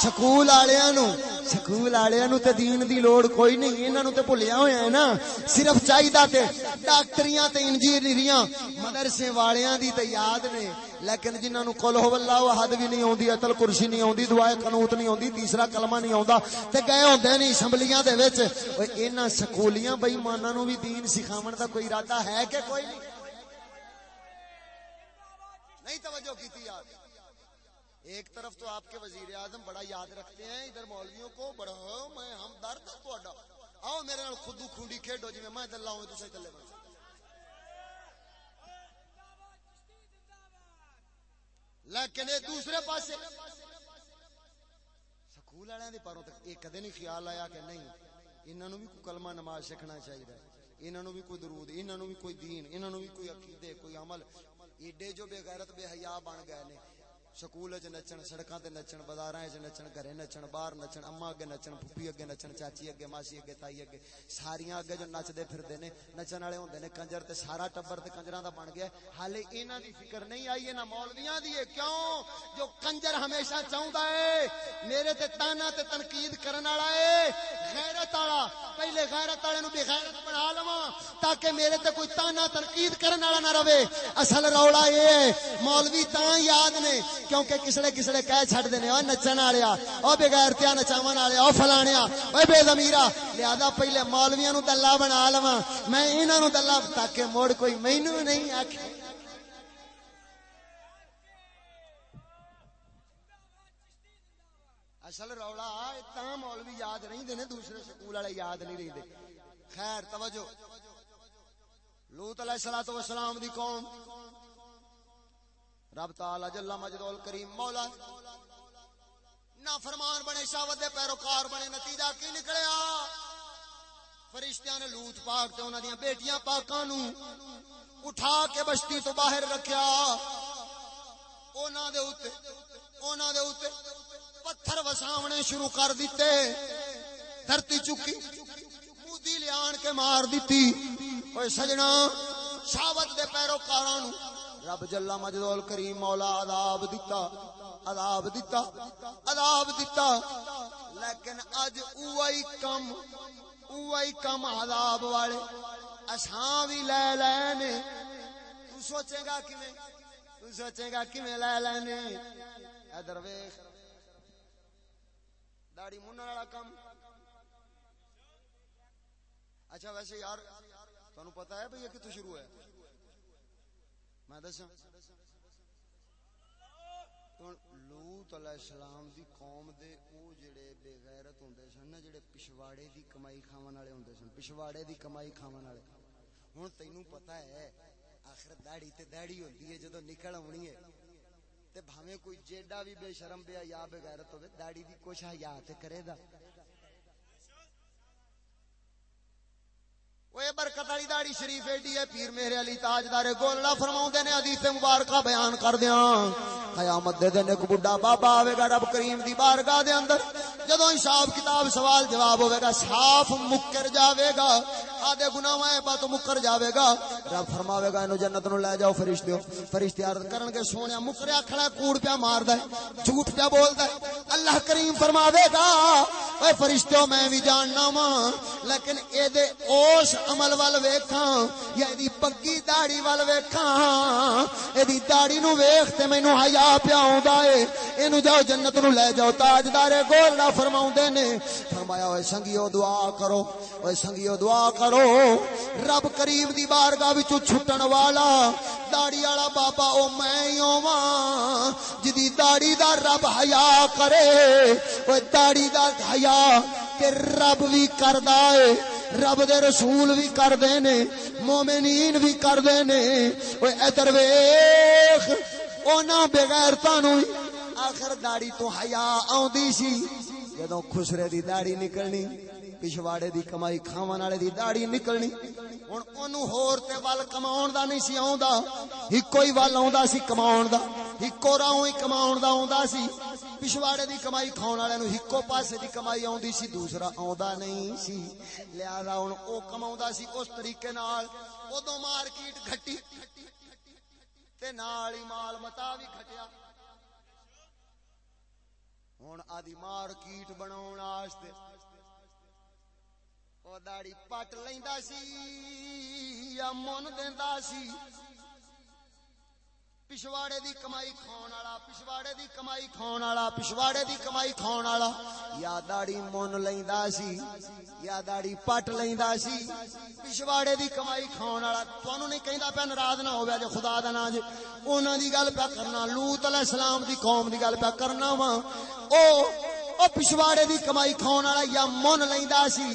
سکول والوں سکول والے نو تے دین دی لوڑ کوئی نہیں انہاں نو تے بھولیا ہویا ہے نا صرف چاہیدا تے ڈاکٹریاں تے انجینئریاں مدرسے والیاں دی تے یاد نے لیکن جنہاں نو قل هو اللہ احد بھی نہیں ہوندی عتل کرسی نہیں ہوندی دعائے قنوت نہیں ہوندی تیسرا کلمہ نہیں ہوندا تے گئے ہوندے نہیں اسمبلیاں دے وچ اوے انہاں سکولیاں بے ایماناں نو بھی دین سکھاون دا کوئی ارادہ ہے کہ کوئی نہیں نہیں توجہ کی یار ایک طرف تو آپ کے وزیر اعظم بڑا یاد رکھتے ہیں، ادھر مولویوں کو بڑا میں ہم درد تھوڑا آؤ میرے نال خودو کھونڈی کھیڈو جی میں دلہ ہوں تسے چلے بن لیکن یہ دوسرے پاسے سکول والے دی پروں تک یہ کدے نہیں خیال آیا کہ نہیں، انہاں نو بھی کوئی کلمہ نماز سیکھنا چاہیے انہاں نو بھی کوئی درود، انہاں نو بھی کوئی دین، انہاں نو بھی کوئی عقیدے، کوئی عمل۔ ایڈے جو بے غیرت، بے حیا بن گئے نے۔ سکول چ نچن سڑکاں تے نچن بازاراں چ نچن گھرے نچن باہر نچن اما اگے نچن پھپھی اگے نچن چاچی اگے ماسی اگے تائی اگے ساریاں اگے جو نچدے پھردے نے نچن والے ہوندے نے کنجر تے سارا ٹبر تے کنجراں دا بن گیا حالے انہاں دی فکر نہیں آئی انہاں مولویاں دی ہے کیوں جو کنجر ہمیشہ چاہندا ہے میرے تے تانا تے تنقید کرن والا ہے غیرت والا پہلے غیرت والے نو بے غیرت بنا لواں تاکہ میرے تے کوئی تانا تنقید کرن والا نہ رہے اصل رولا اے ہے مولوی تاں یاد نے کیونکہ کسڑے کسڑے کہہ چھڑ دینے او نچن والیا او بغیرتیا نچاون والے او فلانیا او بے ضمیرا لہذا پہلے مولویاں نو دلہ بنا لواں۔ میں انہاں نو دلہ تاکہ موڑ کوئی مینوں نہیں آکھے۔ اصل رولا تا مولوی یاد نہیں دینے، دوسرے سکول والے یاد نہیں رہتے خیر، توجہ۔ لوت علیہ الصلوۃ والسلام دی قوم۔ رب تعالی جل مجدول کریم مولا نا فرمان بنے، شاوت دے پیروکار بنے، نتیجہ کی نکلیا؟ فرشتیاں نے لوت پاک تے انہاں دیاں بیٹیاں پاکاں نو اٹھا کے بستی تو باہر رکھیا۔ انہاں دے اوتے، انہاں دے اوتے پتھر وساونے شروع کر دیتے۔ دھرتی چکی، مودی لیان کے مار دیتی۔ اوے سجنا، شاوت دے پیروکاراں نو رب جلا مجدول کریم مولا عذاب دیتا عذاب دیتا عذاب دیتا لیکن اج اوہی کم اوہی کم عذاب والے اساں بھی لے لے نے تو سوچے گا کیویں؟ تو سوچے گا کیویں لے لے نے ادھر ویکھ۔ داڑھی منن والا کم۔ اچھا ویسے یار، تانوں پتہ ہے بھئی یہ کتوں شروع ہے؟ میں دساں۔ لوت علیہ السلام دی قوم دے او جڑے بے غیرت ہوندے سن، نا جڑے پچھواڑے دی کمائی کھاون والے ہوندے سن پچھواڑے دی کمائی کھاون والے۔ ہن تینوں پتہ ہے، آخر داڑھی تے داڑھی ہوندی ہے جدوں نکل اونی ہے۔ تے بھاویں کوئی جیڈا بھی بے شرم بے یا بے غیرت ہوے داڑھی دی کچھ حیا تے کرے دا وہ برکت والی داڑی شریف ایڈی ہے پیر میرے علی تاجدار گولڑا فرماؤں نے حدیث مبارکہ بیان کر دیاں قیامت دے دن ایک بڈھا بابا آوے گا رب کریم دی بارگاہ دے اندر جدوں حساب کتاب سوال جواب ہوے گا صاف مکر جاوے گا آدھے گناہ ہے بات مکر جاوے گا رب فرماوے گا انو جنت نو لے جاؤ فرشتیو فرشتے عرض کرن کے سونیا مکریا کھڑا کوڑ پیا ماردا ہے جھوٹ پیا بولدا ہے اللہ کریم فرماوے گا اے فرشتیو میں بھی جاننا وا لیکن اے دے اوس عمل ول ویکھاں، یا دی پگی داڑھی ول ویکھاں اے دی داڑھی نو ویکھ تے مینوں حیا پیا اوندا اے۔ اینو جاؤ جنت نو لے جاؤ تاجدار گولڑا فرماوندے نے۔ فرمایا اوے سنگیو دعا کرو اوے سنگیو دعا کرو۔ رب کریم دی بارگاہ وچوں چھٹن والا، داڑھی والا بابا او میں ہی ہوواں۔ جدی داڑھی دا رب حیا کرے اوے داڑھی دا حیا کہ رب بھی کردا اے رب دے رسول بھی کردے نے، مومنین بھی کردے نے۔ اوے ادھر ویکھ اونا بغیرتاں نو آخر داڑی تو حیا آوندی سی۔ جدوں خسرے دی داڑی نکلنی پچھواڑے دی کمائی کھاون والے دی داڑی نکلنی۔ ہن اونوں ہور تے ول کماون دا نہیں سی آوندا۔ ہکو ہی ول آوندا سی کماون دا، ہکو راہوں ہی کماون دا آوندا سی۔ پچھواڑے دی کمائی کھاون والے نو ہکو پاسے دی کمائی آوندی سی دوسرا آوندا نہیں سی لہذا ہن او کماوندا سی اس طریقے نال اودوں مارکیٹ گھٹی تے نال ہی مال متا بھی گھٹیا ہوں آدی مارکیٹ بنا داڑی پٹ لینا سی یا من دینا سی پچھواڑے دی کمائی کھان والا پچھواڑے دی کمائی کھان والا پچھواڑے دی کمائی کھان والا یا داڑی من لیندا سی یا داڑی پٹ لیندا سی پچھواڑے دی کمائی کھان والا تانوں نہیں کہندا پیا ناراض نہ ہوے جے خدا دا نام جے انہاں دی گل پیا کرنا لوط علیہ السلام دی قوم دی گل پیا کرنا وا او او پچھواڑے دی کمائی کھان والا یا من لیندا سی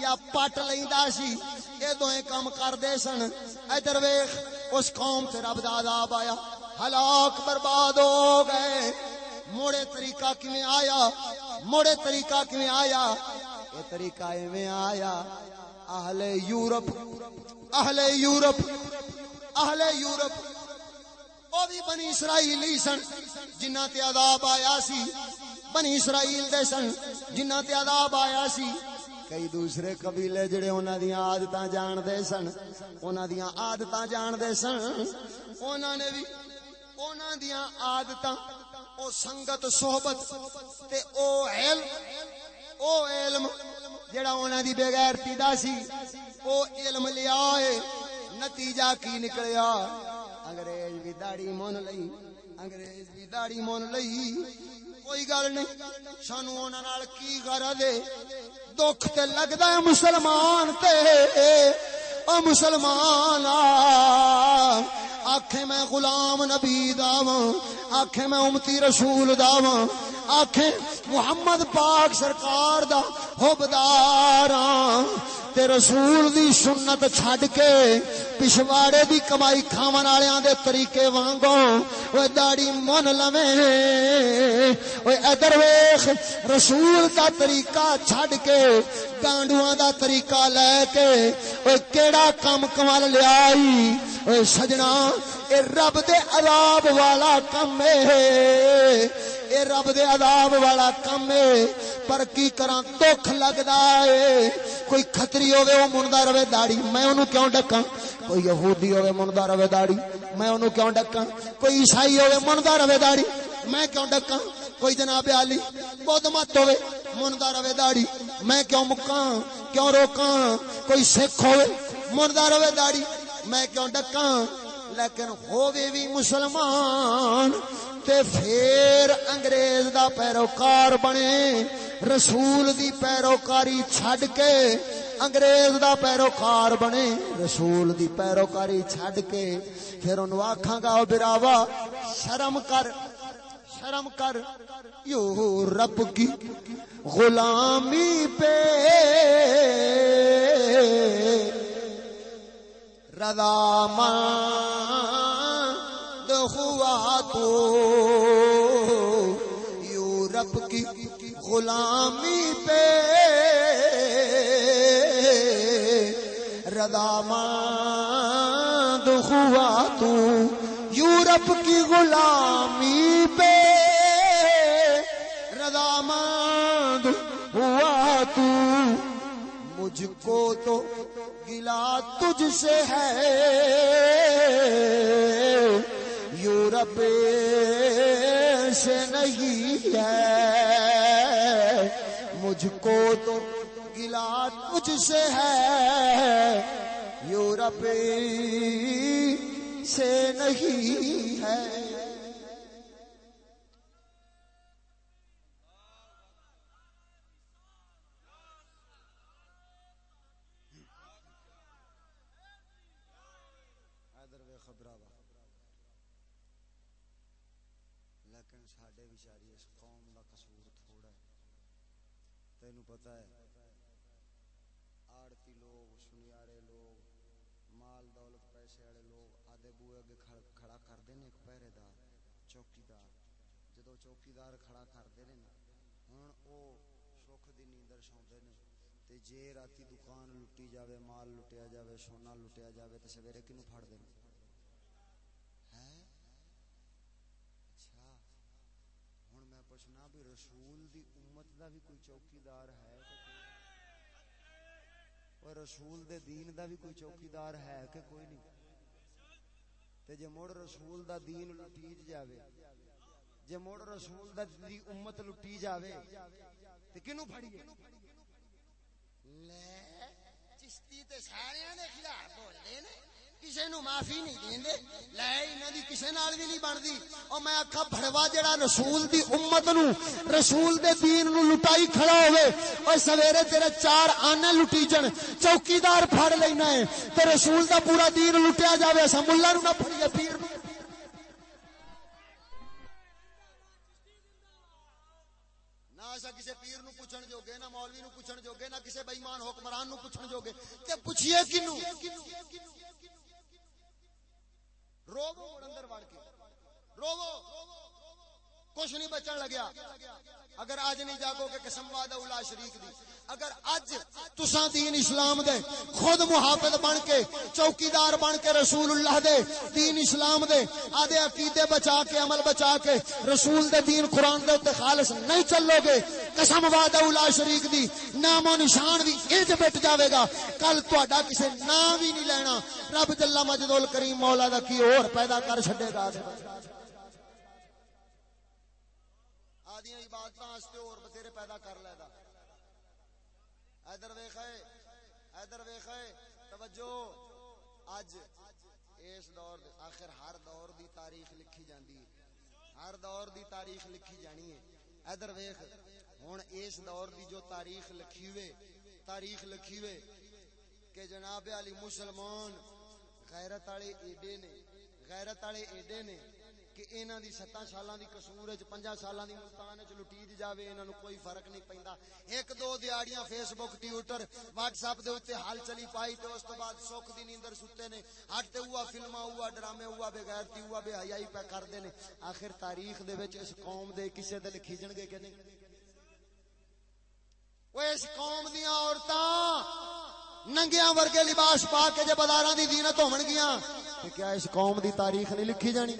یا پٹ لیندا سی اے دوئے کام کردے سن ادھر ویکھ اس قوم سے رب دا عذاب آیا۔ ہلاک برباد ہو گئے۔ موڑے طریقہ کیویں آیا؟ موڑے طریقہ کیویں آیا؟ یہ طریقہ ایویں آیا۔ اہل یورپ اہل یورپ اہل یورپ۔ او بھی بنی اسرائیلی سن جنہ تے عذاب آیا سی۔ بنی اسرائیل دے سن جنہ تے عذاب آیا سی۔ کئی دوسرے قبیلے جڑے انہاں دیاں عادتاں جان دے سن انہاں دیاں عادتاں جان دے سن انہاں نے بھی انہاں دیاں عادتاں او سنگت صحبت تے او علم او علم جڑا انہاں دی بے غیرتی دا سی او علم لیا اے نتیجہ کی نکلیا انگریز بھی داڑھی مون لئی انگریز بھی داڑھی مون لئی کوئی گل نہیں۔ سانو انہاں نال کی غرض ہے؟ دکھ تے لگدا ہے مسلمان تے۔ او مسلمان آکھے میں غلام نبی داواں، آکھے میں امتی رسول داواں، آکھے محمد پاک سرکار دا حبداراں تے رسول دی سنت چھڈ کے پچھواڑے دی کمائی کھاون والےاں دے طریقے وانگوں او داڑی من لویں۔ او ادھر ویکھ، رسول دا طریقہ چھڈ کے گانڈواں دا طریقہ لے کے او کیڑا کم کمال لیائی؟ او سجنا، اے رب دے عذاب والا کم ہے۔ اے رب دے عذاب والا کم ہے۔ پر کی کراں دکھ لگدا ہے؟ کوئی کھتری ہوے او مندا رہے داڑھی، میں اونوں کیوں ڈکاں؟ کوئی یہودی ہوے مندا رہے داڑھی، میں اونوں کیوں ڈکاں؟ کوئی عیسائی ہوے مندا رہے داڑھی، میں کیوں ڈکاں؟ کوئی جناب علی بدھ مت ہوے مندا رہے داڑھی، میں کیوں مکاں؟ کیوں روکاں؟ کوئی سکھ ہوے مندا رہے داڑھی، میں کیوں ڈکاں؟ لیکن ہووے بھی مسلمان تے پھر انگریز دا پیروکار بنے، رسول دی پیروکاری چھڈ کے انگریز دا پیروکار بنے، رسول دی پیروکاری چھڈ کے پھر انہوں آکھاں گا براوا، شرم کر شرم کر، یو رب کی غلامی پہ رضا مند ہوا تو یورپ کی غلامی پہ رضا ہوا تو یورپ کی غلامی پہ رضا ہوا تو مجھ کو تو گلا تجھ سے ہے یورپ سے نہیں ہے۔ مجھ کو تو گلا مجھ سے ہے۔ یورپ سے نہیں ہے لیکن ساڈے بچاری اس قوم دا قصور تھوڑا ہے تینو پتہ ہے آڑتی لوگ سنیارے لوگ مال دولت پیسے والے لوگ آدھے بوئے اگے کھڑا کر دے ایک پہرے دار چوکی دار جدو چوکی دار کھڑا کر دے نا ہن او سکھ دی نیندر سوندے نے تے جے راتی دکان لٹی جاوے، مال لٹیا جاوے، سونا لٹیا جاوے تے سویرے کینو پھڑ دے ہے؟ اچھا۔ ہوں میں پوچھنا بھی رسول دی امت دا بھی کوئی چوکیدار ہے اور رسول دے دین دا بھی کوئی چوکیدار ہے کہ کوئی نہیں؟ تے جے مڑ رسول دا دین لٹیج جاوے، جے مڑ رسول دا دی امت لٹی جاوے، تے کینو پھڑیے؟ لے چشتی تے سارے خلاف بولدے نے کسے نو معافی نہیں دیندے لے انہاں دی کسے نال وی نہیں بندی او میں آکھا بھڑوا جڑا رسول دی امت نو رسول دے دین نو لٹائی کھڑا ہوے او سویرے تیرے چار آنے لٹی جن چوکیدار پھڑ لینا ہے تے رسول دا پورا دین لٹیا جاوے اسا ملہ نو نہ پھڑیے پیر سمجھو گے؟ تے پوچھئے کنو؟ روو اندر وڑ کے روو کچھ نہیں بچن لگیا۔ اگر آج نہیں جاگو کہ قسم وعدہ اولا شریک دی۔ اگر اج تساں دین اسلام دے خود محافظ بن کے، چوکیدار بن کے رسول اللہ دے دین اسلام دے، آدھے عقیدے بچا کے، عمل بچا کے رسول دے دین قرآن دے اتنے خالص نہیں چلو گے، قسم وعدہ اولا شریک دی، نام و نشان بھی اج بٹ جاوے گا۔ کل تہاڈا کسے نام بھی نہیں لینا۔ رب جل مجد الکریم مولا دا کی اور پیدا کر چھڈے گا۔ آدیاں عبادت واسطے اور بتھیرے پیدا کر لے دا ادھر ویکھے ادھر ویکھے توجہ۔ اج اس دور دے آخر ہر دور دی تاریخ لکھی جاندی ہے۔ ہر دور دی تاریخ لکھی جانی ہے۔ ادھر ویکھ، ہن اس دور دی جو تاریخ لکھی ہوئے، تاریخ لکھی ہوئے کہ جناب علی مسلمان غیرت والے ایڈے نے، غیرت والے ایڈے نے کہ انہاں دی 7 سالاں دی قصور وچ 5 سالاں دی ملتان وچ لٹی دی جاوے، انہاں نو کوئی فرق نہیں پیندا۔ ایک دو دیاڑیاں Facebook Twitter WhatsApp دے اوتے حال چلی پائی تے اس تو بعد سکھ دی نیندر ستے نے۔ ہٹ تے ہوا فلماں ہوا ڈرامے ہوا بے غیرتی ہوا بے حیائی پہ کردے نے۔ آخر تاریخ دے وچ اس قوم دے کسے دل کھیجن گے کہ نہیں؟ وہ اس قوم دیاں عورتاں ننگیاں ورگے لباس پا کے جے بازاراں دی زینت ہون گیاں۔ کہ کیا اس قوم دی تاریخ نہیں لکھی جانی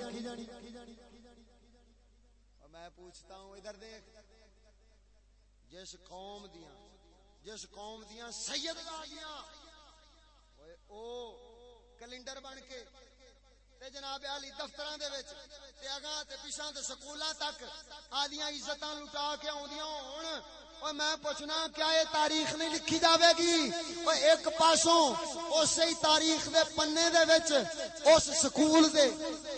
میں پوچھتا ہوں دیکھ جس قوم دیاں، جس قوم دیاں سید دادیاں او کیلنڈر بن کے تے جناب علی دفتراں دے وچ تے اگاں تے پیچھے تے سکولاں تک آدیاں عزتاں لٹا کے اوندیاں ہون۔ او میں پوچھنا کیا یہ تاریخ نہیں لکھی جاوے گی؟ او ایک پاسوں اسی تاریخ دے پنے دے وچ اس سکول دے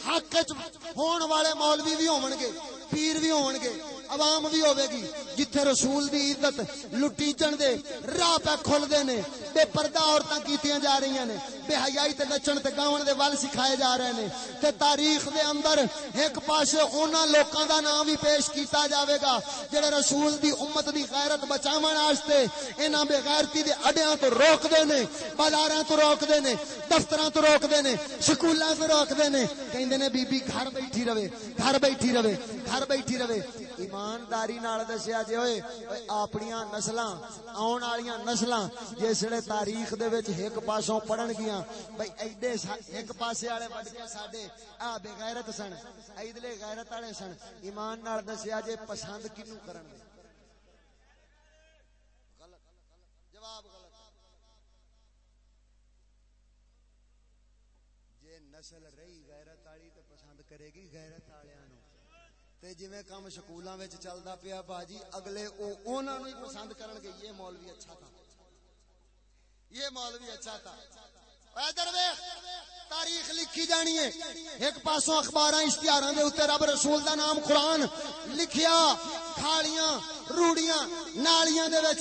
حق وچ ہون والے مولوی بھی ہون گے پیر بھی ہون گے عوام بھی ہوے گی، جتھے رسول دی عزت لٹی جن دے راہ پہ کھل دے نے، بے پردہ عورتاں کیتیاں جا رہی نے، بے حیائی تے نچن تے گاون دے ول سکھائے جا رہے نے، تے تاریخ دے اندر ایک پاسے انہاں لوکاں دا نام بھی پیش کیتا جاوے گا، جڑے رسول دی امت دی غیرت بچاون واسطے انہاں بے غیرتی دے اڈیاں تو روک دے نے، بازاراں تو روک دے نے، دفتراں تو روک دے نے، سکولاں تو روک دے نے، کہندے نے بی بی گھر بیٹھی رہے، گھر بیٹھی رہے، گھر بیٹھی رہے ایمانداری نال دسیا جے ہوئے اپنیاں نسلاں آن والیاں نسلاں جسڑے تاریخ دے وچ ایک پاسوں پڑھن گیاں، بھئی ایڈے ایک پاسے والے وڈ کے ساڈے آ بے غیرت سن، ایدلے غیرت والے سن۔ ایمان نال دسیا جے پسند کینو کرن دے غلط جواب غلط جے نسل رہی غیرت والی تے پسند کرے گی، غیرت والیاں تے جویں کم سکولاں وچ چلدا پیا باجی، اگلے او انہاں نو ہی پسند کرن گے، یہ مولوی اچھا تھا۔ یہ مولوی اچھا تھا۔ ادھر ویکھ تاریخ لکھی جانی ہے۔ ایک پاسوں اخباراں اشتہاراں دے اوتے رب رسول دا نام قرآن لکھیا، کھالیاں، روڑیاں، نالیاں دے وچ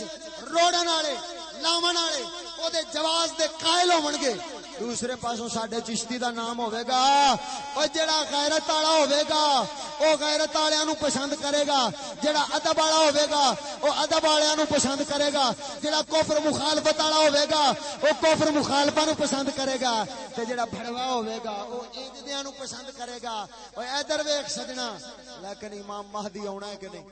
روڑن والے لاون والے او دے جواز دے قائل ہون گے۔ دوسرے پاسوں ساڈے چشتی دا نام ہوے گا۔ او جڑا غیرت والا ہوے گا، او غیرت والےاں نو پسند کرے گا۔ جڑا ادب والا ہوے گا، او ادب والےاں نو پسند کرے گا۔ جڑا کفر مخالفت والا ہوے گا، او کفر مخالفاں نو پسند کرے گا۔ تے جڑا بھڑوا ہوے گا، او ایجدیاں نو پسند کرے گا۔ او ادھر ویکھ سجنا۔ لیکن امام مہدی آونا ہے کہ نہیں؟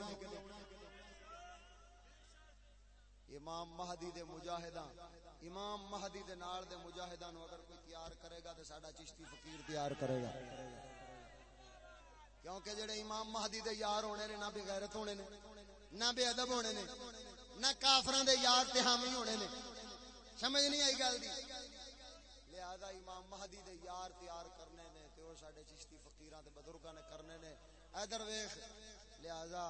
امام مہدی دے مجاہداں۔ امام مہدی دے نال دے مجاہداں نو اگر کوئی تیار کرے گا تے ساڈا چشتی فقیر تیار کرے گا۔ کیونکہ جڑے امام مہدی دے یار ہونے نے، نہ بے غیرت ہونے نے، نہ بے ادب ہونے نے، نہ کافراں دے یار تے حامی ہونے نے۔ سمجھ نہیں آئی گل دی؟ لہذا امام مہدی دے یار تیار کرنے نے تے او ساڈے چشتی فقیراں تے بزرگاں نے کرنے نے۔ ادھر ویکھ، لہذا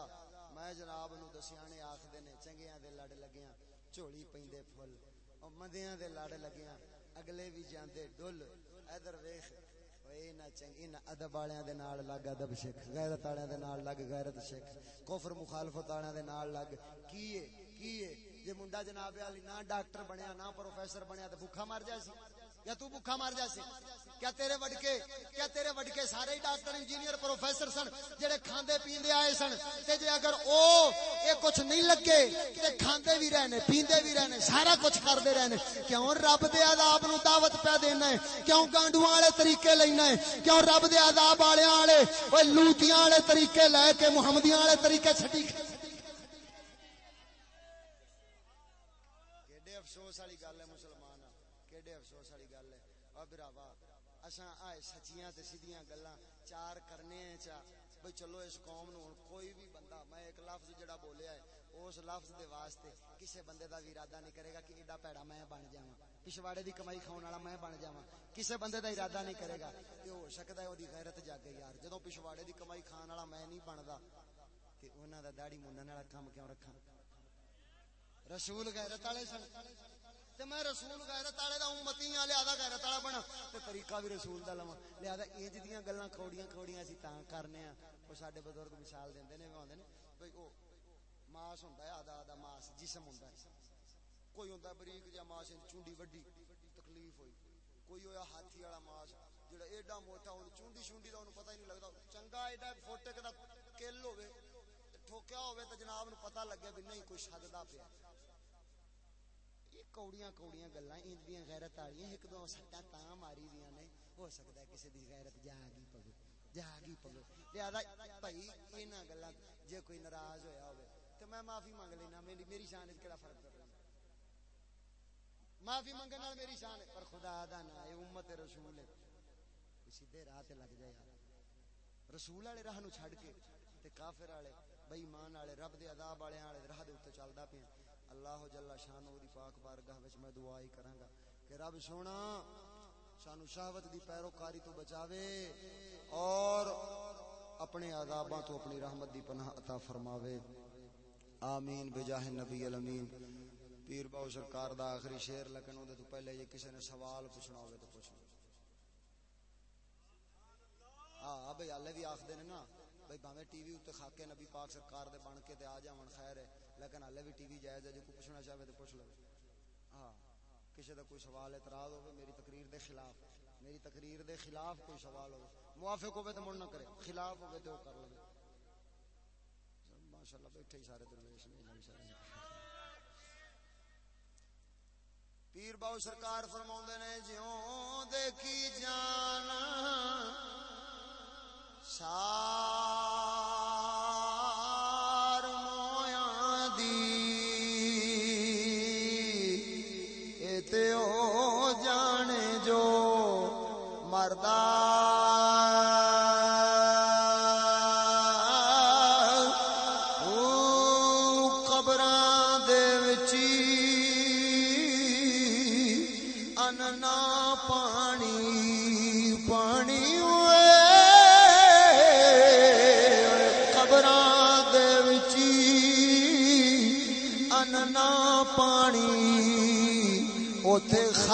میں جناب نو دسیانے آکھدے نے، چنگیاں دے لڑ لگیاں جھولی پیندے پھل۔ او مندیاں دے لڑ لگیاں۔ اگلے بھی جاندے ڈل۔ ادھر ویکھ۔ ادب والوں نال لگ ادب سکھ غیرت والوں دے نال لگ غیرت سکھ کفر مخالفت والوں نال لگ۔ کی جے منڈا جناب علی نہ ڈاکٹر بنیا، نہ پروفیسر بنیا، تے بھوکا مر جائے سی۔ یا تو بھوکا مر جائے کیا تیرے وڈکے، کیا تیرے وڈکے سارے ہی ڈاکٹر، انجینئر، پروفیسر سن، جڑے کھاندے پیندے آئے سن؟ تے جے اگر او، اے کچھ نہیں لگے، تے کھاندے بھی رہنے، پیندے بھی رہنے، سارا کچھ کردے رہنے، کیوں رب دے عذاب نو دعوت پہ دینا ہے؟ کیوں گانڈواں والے طریقے لینا ہے؟ کیوں رب دے عذاب والے والے؟ اوے لوتیاں والے طریقے لے کے، محمدیاں والے طریقے چھٹی افسوس والی گل ہے مسلمان کیڈے افسوس والی گل ہے براوا۔ اساں آئے سچیاں تے سیدھیاں گلاں چار کرنے ہیں چا۔ بھئی چلو اس قوم نو کوئی بھی بندہ، میں ایک لفظ جڑا بولیا ہے، اس لفظ دے واسطے کسے بندے دا بھی ارادہ نہیں کرے گا کہ ایڈا پیڑا میں بن جاواں۔ پچھواڑے دی کمائی کھاون والا میں بن جاواں۔ کسے بندے دا ارادہ نہیں کرے گا۔ کہ ہو سکدا ہے اودی غیرت جاگے یار۔ جدوں پچھواڑے دی کمائی کھان والا میں نہیں بندا، تے انہاں دا داڑھی منن والا کام کیوں رکھاں؟ رسول غیرت والے سن۔ تے میں رسول غیرت والے دا امتی ہاں لہذا غیرت والا بنا، تے طریقہ بھی رسول دا لواں۔ لہذا انج دیاں گلاں کھوڑیاں کھوڑیاں اسی تاں کرنے ہاں۔ او ساڈے بزرگ مثال دیندے نے ہوندے نے، بھئی او ماس ہوندا ہے، آدھا آدھا ماس، جسم ہوندا ہے۔ کوئی ہوندا بریک جا ماس چونڈی وڈی، تکلیف ہوئی۔ کوئی ہویا ہاتھی والا ماس جڑا ایڈا موٹا، ہون چونڈی شونڈی دا اونوں پتہ ہی نہیں لگدا۔ چنگا ایڈا فوٹے دا کل ہوے ٹھوکیا ہوے تے جناب نو پتہ لگے بھی نہیں، کوئی شددا پیا۔ کوڑیاں کوڑیاں گلاں انج دیاں غیرت والیاں ایک دو سٹا تاں ماری دیاں نے ہو سکدا ہے کسی دی غیرت جاگی پگے جاگی پگے لہذا بھائی انہاں گلاں جے کوئی ناراض ہویا ہوے تے میں معافی مانگ لینا میری میری شان وچ کیڑا فرق پڑ معافی منگن نال میری شان پر خدا دا نا اے امت رسول ہے سیدھے راہ تے لگ جائے یار رسول والے راہ نو چھڈ کے تے کافر والے بے ایمان والے رب دے عذاب والے والے راہ دے اوتے چلدا پیا اللہ جل شان دی پاک بارگاہ وچ میں دعا ہی کراں گا کہ رب سونا سانو شہوت دی پیروکاری تو بچاوے اور اپنے عذاباں تو اپنی رحمت دی پناہ عطا فرماوے۔ آمین۔ بجاہ نبی الامین۔ پیر باو سرکار دا آخری شعر لکن اودے تو پہلے یہ کسی نے سوال پوچھنا ہوے تو پوچھ ہاں بھئی اللہ بھی آکھ دے نا، بھئی باویں ٹی وی تے خاکے نبی پاک سرکار دے بن کے تے آ جاون، خیر ہے۔ لیکن ہلے بھی ٹی وی جائز ہے جو کوئی پوچھنا چاہے تو پوچھ لو۔ ہاں کسی کا کوئی سوال اعتراض ہو میری تقریر دے خلاف۔ میری تقریر دے خلاف کوئی سوال ہو موافق ہوئے تو مڑ نہ کرے۔ خلاف ہوئے تو کر لو۔ ماشاء اللہ بیٹھے سارے درویش پیر باؤ سرکار فرما نے، جیوں دیکھی جانا سار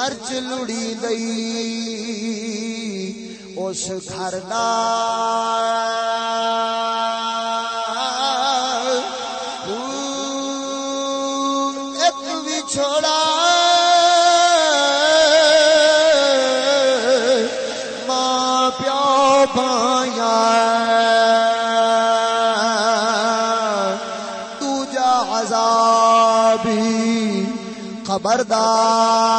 اوتھے خرچ لڑی دئی اس گھر دا ایک بھی چھوڑا ماں پیو پایا تو عذابی خبردار۔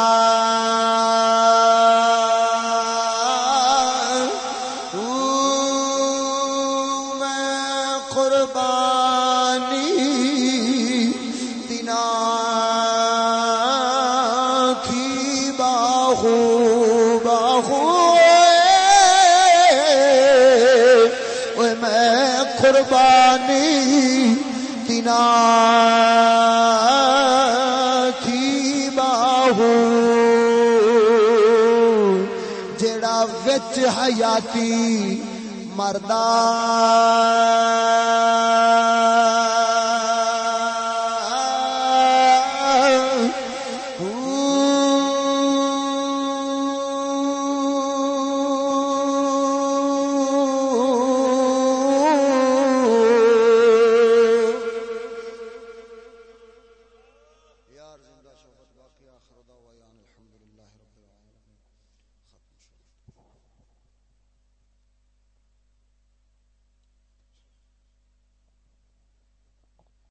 حیاتی مردا